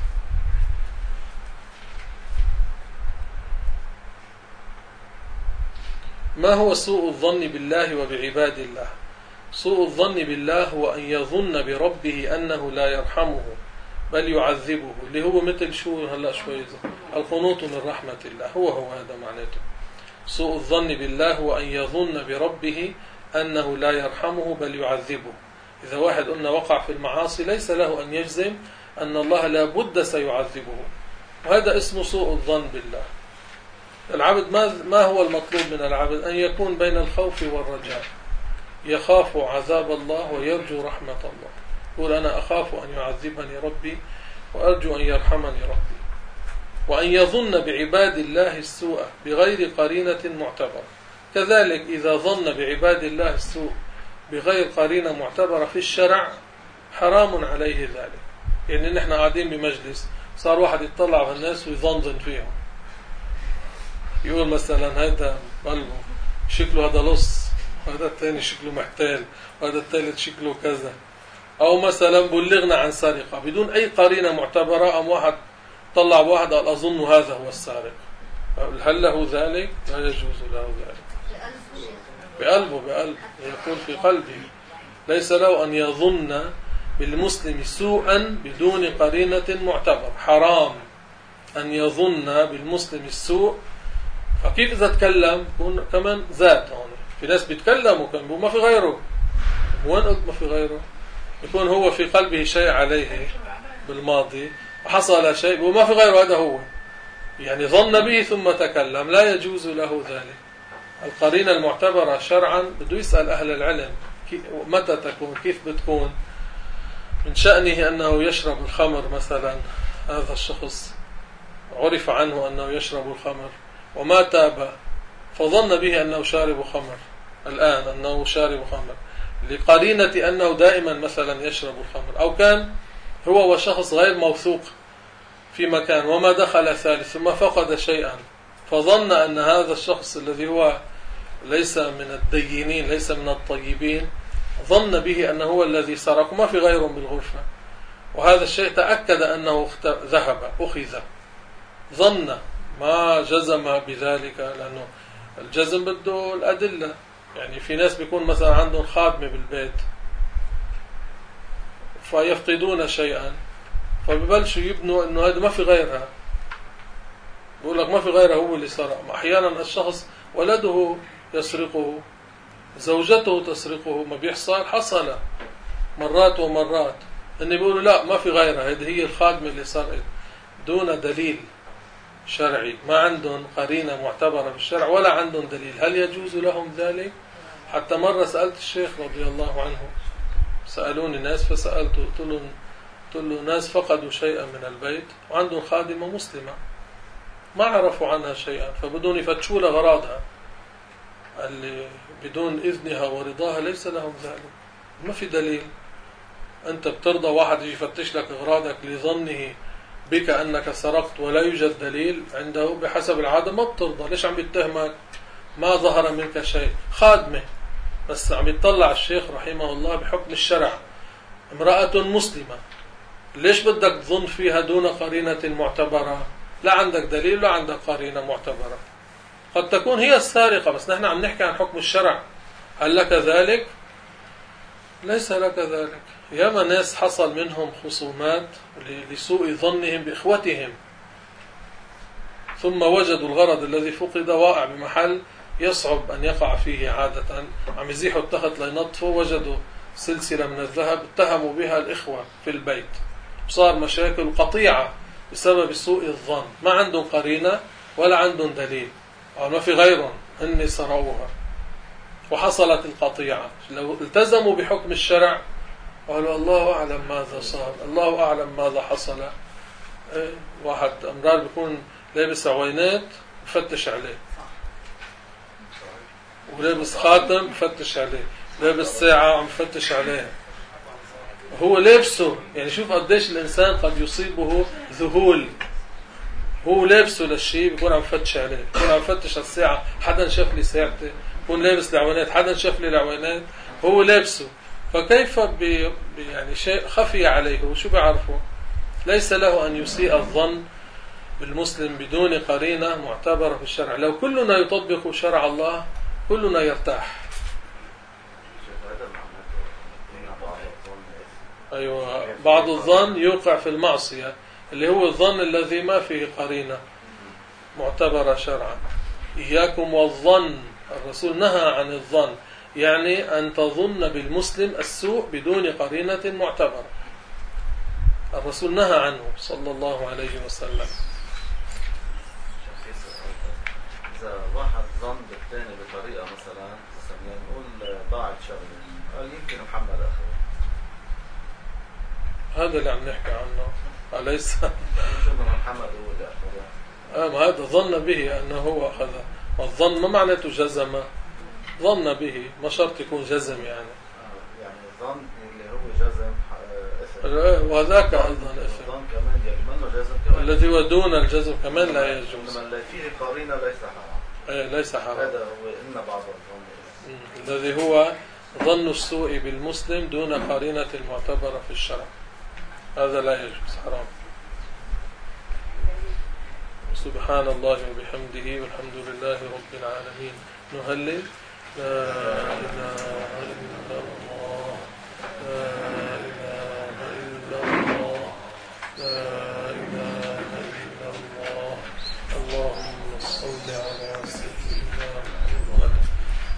ما هو سوء الظن بالله وبعباد الله؟ سوء الظن بالله هو أن يظن بربه أنه لا يرحمه بل يعذبه. اللي هو مثل شو هلا شوي القنوط من رحمة الله. هو هو هذا معناته. سوء الظن بالله هو أن يظن بربه أنه لا يرحمه بل يعذبه. إذا واحد قلنا وقع في المعاصي ليس له أن يجزم أن الله لا بد سيعذبه. وهذا اسمه سوء الظن بالله. العبد ما ما هو المطلوب من العبد؟ أن يكون بين الخوف والرجاء. يخاف عذاب الله ويرجو رحمة الله. يقول أنا أخاف أن يعذبني ربي وأرجو أن يرحمني ربي. وأن يظن بعباد الله السوء بغير قرينة معتبرة. كذلك إذا ظن بعباد الله السوء بغير قرينة معتبرة في الشرع حرام عليه ذلك. يعني نحن قاعدين بمجلس صار واحد يطلع على الناس ويظنظن فيهم. يقول مثلا هذا شكله هذا لص. وهذا الثاني شكله محتال وهذا الثالث شكله كذا. أو مثلا بلغنا عن سرقة بدون أي قرينة معتبرة أم واحد طلع واحد قال أظن هذا هو السارق. هل له ذلك؟ لا يجوز له ذلك. بقلبه بقلبه يقول في قلبه. ليس له أن يظن بالمسلم سوءا بدون قرينة معتبر حرام أن يظن بالمسلم السوء. فكيف إذا تكلم؟ يكون كمان ذات هون في ناس بيتكلموا كان ما في غيره. وين قلت ما في غيره؟ يكون هو في قلبه شيء عليه بالماضي وحصل شيء وما في غيره هذا هو. يعني ظن به ثم تكلم لا يجوز له ذلك. القرينة المعتبرة شرعا بده يسأل أهل العلم متى تكون كيف بتكون. من شأنه أنه يشرب الخمر مثلا هذا الشخص عرف عنه أنه يشرب الخمر وما تاب فظن به أنه شارب خمر. الآن أنه شارب خمر لقرينة أنه دائما مثلا يشرب الخمر. أو كان هو وشخص غير موثوق في مكان وما دخل ثالث ثم فقد شيئا. فظن أن هذا الشخص الذي هو ليس من الدينين ليس من الطيبين ظن به أنه هو الذي سرق. وما في غيره بالغرفة وهذا الشيء تأكد أنه ذهب أخذ. ظن ما جزم بذلك لأنه الجزم بده الأدلة. يعني في ناس بيكون مثلا عندهم خادمة بالبيت فيفقدون شيئا فببلشوا يبنوا إنه هذا ما في غيرها. بقول لك ما في غيرها هو اللي سرق. أحيانا الشخص ولده يسرقه زوجته تسرقه ما بيحصل حصل مرات ومرات. ان بيقولوا لا ما في غيرها هذه هي الخادمة اللي سرقت دون دليل شرعي. ما عندهم قرينة معتبرة بالشرع ولا عندهم دليل. هل يجوز لهم ذلك؟ حتى مرة سألت الشيخ رضي الله عنه سألوني ناس فسالته قلت له قلت له ناس فقدوا شيئا من البيت وعندهم خادمة مسلمة ما عرفوا عنها شيئا فبدون يفتشوا لها اللي بدون إذنها ورضاها ليس لهم ذلك. ما في دليل؟ أنت بترضى واحد يجي يفتش لك أغراضك لظنه بك أنك سرقت ولا يوجد دليل عنده بحسب العادة ما بترضى ليش عم يتهمك؟ ما ظهر منك شيء. خادمة. بس عم يطلع الشيخ رحمه الله بحكم الشرع. امرأة مسلمة. ليش بدك تظن فيها دون قرينة معتبرة؟ لا عندك دليل لا عندك قرينة معتبرة. قد تكون هي السارقة بس نحن عم نحكي عن حكم الشرع. هل لك ذلك؟ ليس لك ذلك. ياما ناس حصل منهم خصومات لسوء ظنهم بإخوتهم. ثم وجدوا الغرض الذي فقد واقع بمحل يصعب أن يقع فيه عادة. عم يزيحوا التخت لينظفوا وجدوا سلسلة من الذهب اتهموا بها الإخوة في البيت. صار مشاكل قطيعة بسبب سوء الظن. ما عندهم قرينة ولا عندهم دليل. أو ما في غيرهم. هن سرقوها. وحصلت القطيعة. لو التزموا بحكم الشرع قالوا الله أعلم ماذا صار. الله أعلم ماذا حصل. إيه واحد أمرار بيكون لابس عوينات بفتش عليه. ولابس خاتم بفتش عليه لابس ساعة عم بفتش عليها. هو لابسه يعني شوف قديش الإنسان قد يصيبه ذهول. هو لابسه للشيء بيكون عم يفتش عليه بيكون عم يفتش على الساعة. حدا شاف لي ساعتي بيكون لابس العوينات حدا شاف لي العوينات هو لابسه. فكيف بي يعني شيء خفي عليه؟ وشو بيعرفه؟ ليس له أن يسيء الظن بالمسلم بدون قرينة معتبرة في الشرع. لو كلنا يطبق شرع الله كلنا يرتاح. أيوة بعض الظن يوقع في المعصية اللي هو الظن الذي ما فيه قرينة معتبرة شرعا. إياكم والظن الرسول نهى عن الظن يعني أن تظن بالمسلم السوء بدون قرينة معتبرة. الرسول نهى عنه صلى الله عليه وسلم. إذا واحد ظن بالثاني بطريقة مثلا مثلا نقول ضاعت شغلة قال يمكن محمد أخذ هذا اللي عم نحكي عنه. أليس؟ آه ما هذا ظن به أنه هو أخذه والظن ما معناته جزم. ظن به. ما شرط يكون جزم يعني. يعني ظن اللي هو جزم آه، إثم. وذاك أيضا إثم. ظن كمان يجب منه جزم كمان. الذي هو دون الجزم كمان لا يجوز. إنما اللي فيه قرينة ليس حرام. إيه، ليس حرام. هذا هو إن بعض الظن. الذي هو ظن السوء بالمسلم دون قرينة معتبرة في الشرع. هذا لا يجوز حرام. سبحان الله وبحمده والحمد لله رب العالمين. نهلل. لا إله إلا الله. لا إله إلا الله. لا إله إلا الله. اللهم صل على سيدنا محمد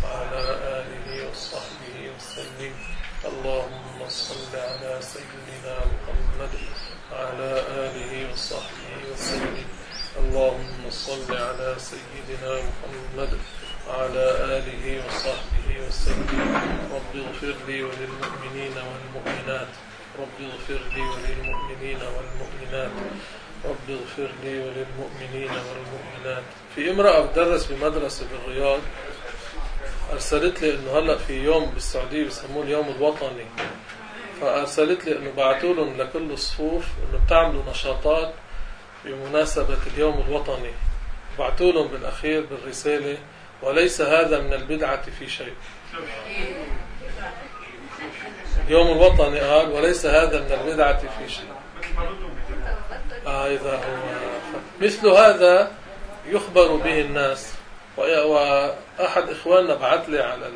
وعلى آله وصحبه وسلم. اللهم صل على سيدنا محمد وعلى آله وصحبه وسلم. اللهم صل على سيدنا محمد وعلى آله وصحبه وسلم. رب اغفر لي وللمؤمنين والمؤمنات. رب اغفر لي وللمؤمنين والمؤمنات. رب اغفر لي وللمؤمنين والمؤمنات. في امرأة بتدرس بمدرسة بالرياض أرسلت لي إنه هلأ في يوم بالسعودية بيسموه اليوم الوطني. فأرسلت لي إنه بعتوا لهم لكل الصفوف إنه بتعملوا نشاطات بمناسبة اليوم الوطني. بعتوا لهم بالأخير بالرسالة وليس هذا من البدعة في شيء. يوم الوطني قال وليس هذا من البدعة في شيء. آه هو مثل هذا يخبر به الناس. وأحد إخواننا بعث لي على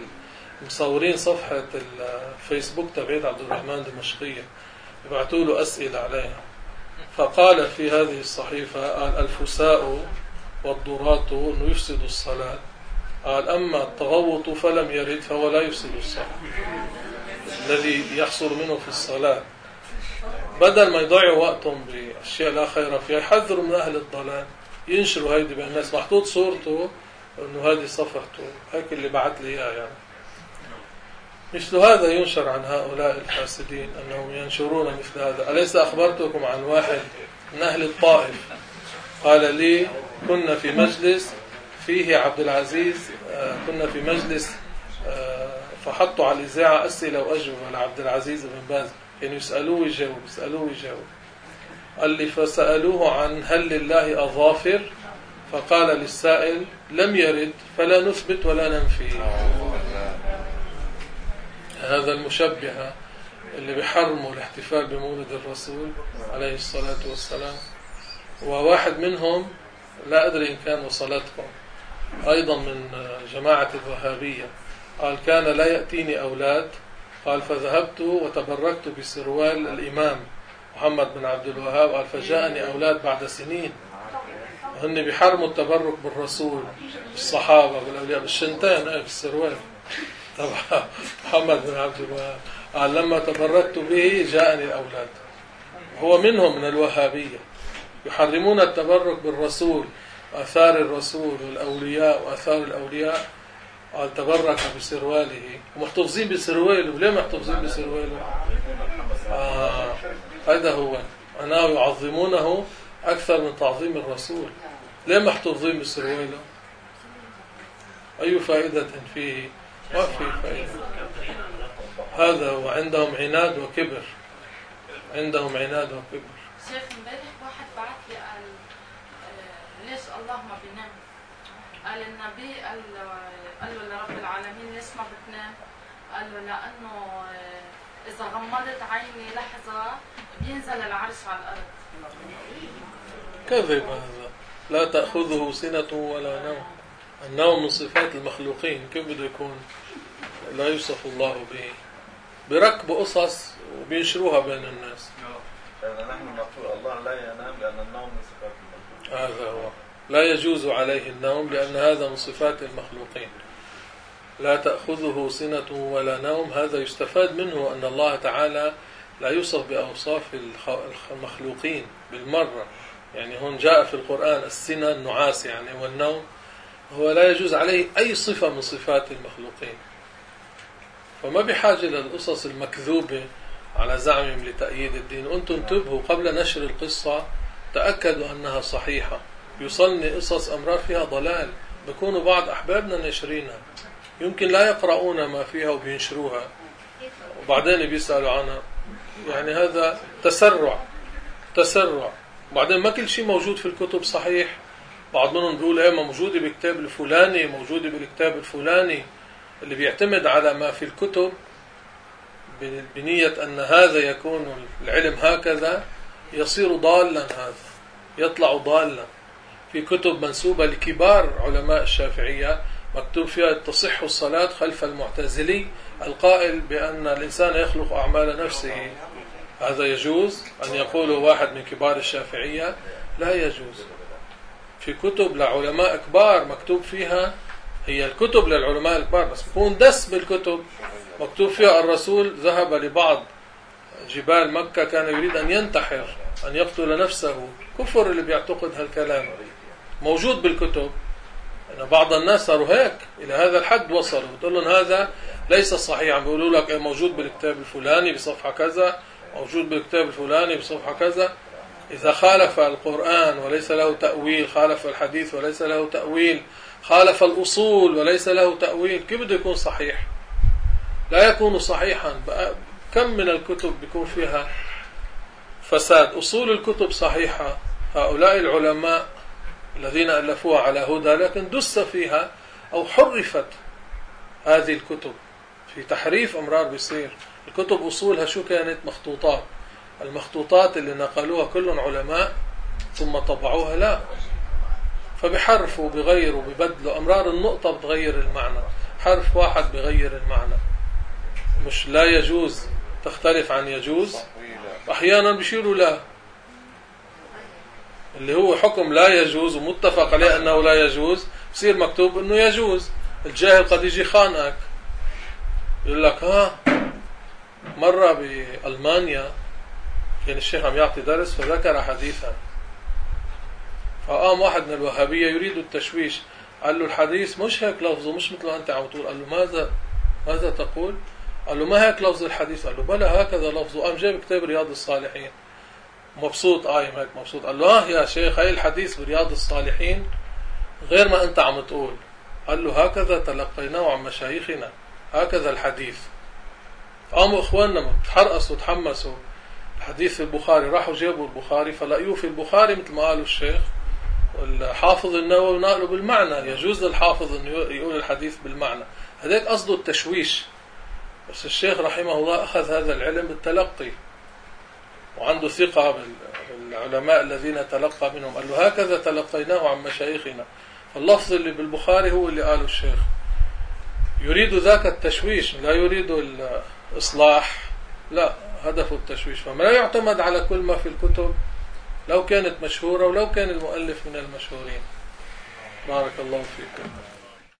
مصورين صفحة الفيسبوك تبعت عبد الرحمن دمشقية. يبعثوا له أسئلة عليها. فقال في هذه الصحيفة قال الفساء والضرات أنه يفسد الصلاة. قال أما التغوط فلم يرد فهو لا يفسد الصلاة. الذي يحصل منه في الصلاة. بدل ما يضيعوا وقتهم بأشياء لا خير فيها يحذروا من أهل الضلال. ينشروا هيدي بين الناس. محطوط صورته أنه هذه صفحته. هيك اللي بعت لي اياه يعني. مثل هذا ينشر عن هؤلاء الحاسدين أنهم ينشرون مثل هذا. أليس أخبرتكم عن واحد من أهل الطائف؟ قال لي كنا في مجلس فيه عبد العزيز آه، كنا في مجلس آه، فحطوا على الاذاعه أسئلة وأجوبة لعبد العزيز بن باز. كانوا يسألوه ويجاوب يسألوه ويجاوب قال لي فسألوه عن هل لله أظافر؟ فقال للسائل لم يرد فلا نثبت ولا ننفي. هذا المشبهة اللي بيحرموا الاحتفال بمولد الرسول عليه الصلاة والسلام. وواحد منهم لا أدري إن كان وصلتكم أيضا من جماعة الوهابية. قال كان لا يأتيني أولاد. قال فذهبت وتبركت بسروال الإمام محمد بن عبد الوهاب. قال فجاءني أولاد بعد سنين. هن بيحرموا التبرك بالرسول بالصحابة بالأولياء بالشنتين إيه بالسروال. طبعا. محمد بن عبد الوهاب. قال لما تبركت به جاءني الأولاد. هو منهم من الوهابية. يحرمون التبرك بالرسول آثار الرسول والأولياء وآثار الأولياء. قال تبرك بسرواله ومحتفظين بسرواله ليه محتفظين بسرواله آه هذا هو. أنا يعظمونه أكثر من تعظيم الرسول. ليه محتفظين بسرواله أي فائدة فيه؟ ما في فائدة هذا هو عندهم عناد وكبر. عندهم عناد وكبر. شيخ امبارح واحد بعث لي قال آه، ليش الله ما بينام قال النبي قال قال له لرب العالمين ليش ما بتنام. قال له لأنه آه، إذا غمضت عيني لحظة بينزل العرش على الأرض. كذب هذا. لا تأخذه سنة ولا نوم. النوم من صفات المخلوقين كيف بده يكون؟ لا يوصف الله به. بركبوا قصص وبينشروها بين الناس. نحن نقول الله لا ينام لأن النوم من صفات المخلوق هذا هو. لا يجوز عليه النوم لأن هذا من صفات المخلوقين. لا تأخذه سنة ولا نوم. هذا يستفاد منه أن الله تعالى لا يوصف بأوصاف المخلوقين بالمرة. يعني هون جاء في القرآن السنة النعاس يعني والنوم. هو لا يجوز عليه أي صفة من صفات المخلوقين. فما بحاجة للقصص المكذوبة على زعمهم لتأييد الدين. وأنتم انتبهوا قبل نشر القصة تأكدوا أنها صحيحة. يوصلني قصص أمرار فيها ضلال. بكونوا بعض أحبابنا ناشرينها. يمكن لا يقرؤون ما فيها وبينشروها. وبعدين بيسألوا عنها. يعني هذا تسرع. تسرع. وبعدين ما كل شيء موجود في الكتب صحيح. بعض منهم بيقول إيه موجودة بالكتاب الفلاني موجودة بالكتاب الفلاني. اللي بيعتمد على ما في الكتب بنية أن هذا يكون العلم هكذا يصير ضالا هذا يطلع ضالا. في كتب منسوبة لكبار علماء الشافعية مكتوب فيها تصح الصلاة خلف المعتزلي. القائل بأن الإنسان يخلق أعمال نفسه. هذا يجوز؟ أن يقوله واحد من كبار الشافعية؟ لا يجوز. في كتب لعلماء كبار مكتوب فيها هي الكتب للعلماء الكبار بس بكون دس بالكتب مكتوب فيها الرسول ذهب لبعض جبال مكة كان يريد أن ينتحر أن يقتل نفسه. كفر اللي بيعتقد هالكلام. موجود بالكتب. أن بعض الناس صاروا هيك. إلى هذا الحد وصلوا. تقول لهم هذا ليس صحيح عم بيقولوا لك موجود بالكتاب الفلاني بصفحة كذا موجود بالكتاب الفلاني بصفحة كذا. إذا خالف القرآن وليس له تأويل خالف الحديث وليس له تأويل خالف الأصول وليس له تأويل كيف بده يكون صحيح؟ لا يكون صحيحا. كم من الكتب بيكون فيها فساد؟ أصول الكتب صحيحة. هؤلاء العلماء الذين ألفوها على هدى لكن دس فيها أو حرفت هذه الكتب في تحريف أمرار بيصير. الكتب أصولها شو كانت؟ مخطوطات. المخطوطات اللي نقلوها كلهم علماء ثم طبعوها لا. فبحرفوا بغيروا ببدلوا أمرار النقطة بتغير المعنى. حرف واحد بغير المعنى. مش لا يجوز تختلف عن يجوز. أحيانا بيشيروا لا. اللي هو حكم لا يجوز ومتفق عليه أنه لا يجوز بصير مكتوب أنه يجوز. الجاهل قد يجي خانقك. يقول لك ها مرة بألمانيا كان الشيخ عم يعطي درس فذكر حديثا. فقام واحد من الوهابية يريد التشويش. قال له الحديث مش هيك لفظه مش مثل ما أنت عم تقول. قال له ماذا ماذا تقول؟ قال له ما هيك لفظ الحديث؟ قال له بلى هكذا لفظه قام جايب كتاب رياض الصالحين. مبسوط قايم هيك مبسوط. قال له آه يا شيخ هاي الحديث برياض الصالحين غير ما أنت عم تقول. قال له هكذا تلقيناه عن مشايخنا. هكذا الحديث. قاموا إخواننا تحرقصوا وتحمسوا. الحديث في البخاري راحوا جابوا البخاري فلقيوه في البخاري مثل ما قالوا الشيخ. الحافظ النووي نقله بالمعنى يجوز للحافظ إنه يقول الحديث بالمعنى. هذاك قصده التشويش. بس الشيخ رحمه الله أخذ هذا العلم بالتلقي. وعنده ثقة بالعلماء الذين تلقى منهم. قال له هكذا تلقيناه عن مشايخنا. اللفظ اللي بالبخاري هو اللي قاله الشيخ. يريد ذاك التشويش لا يريد الإصلاح. لا. هدفه التشويش. فما لا يعتمد على كل ما في الكتب لو كانت مشهورة ولو كان المؤلف من المشهورين. بارك الله فيكم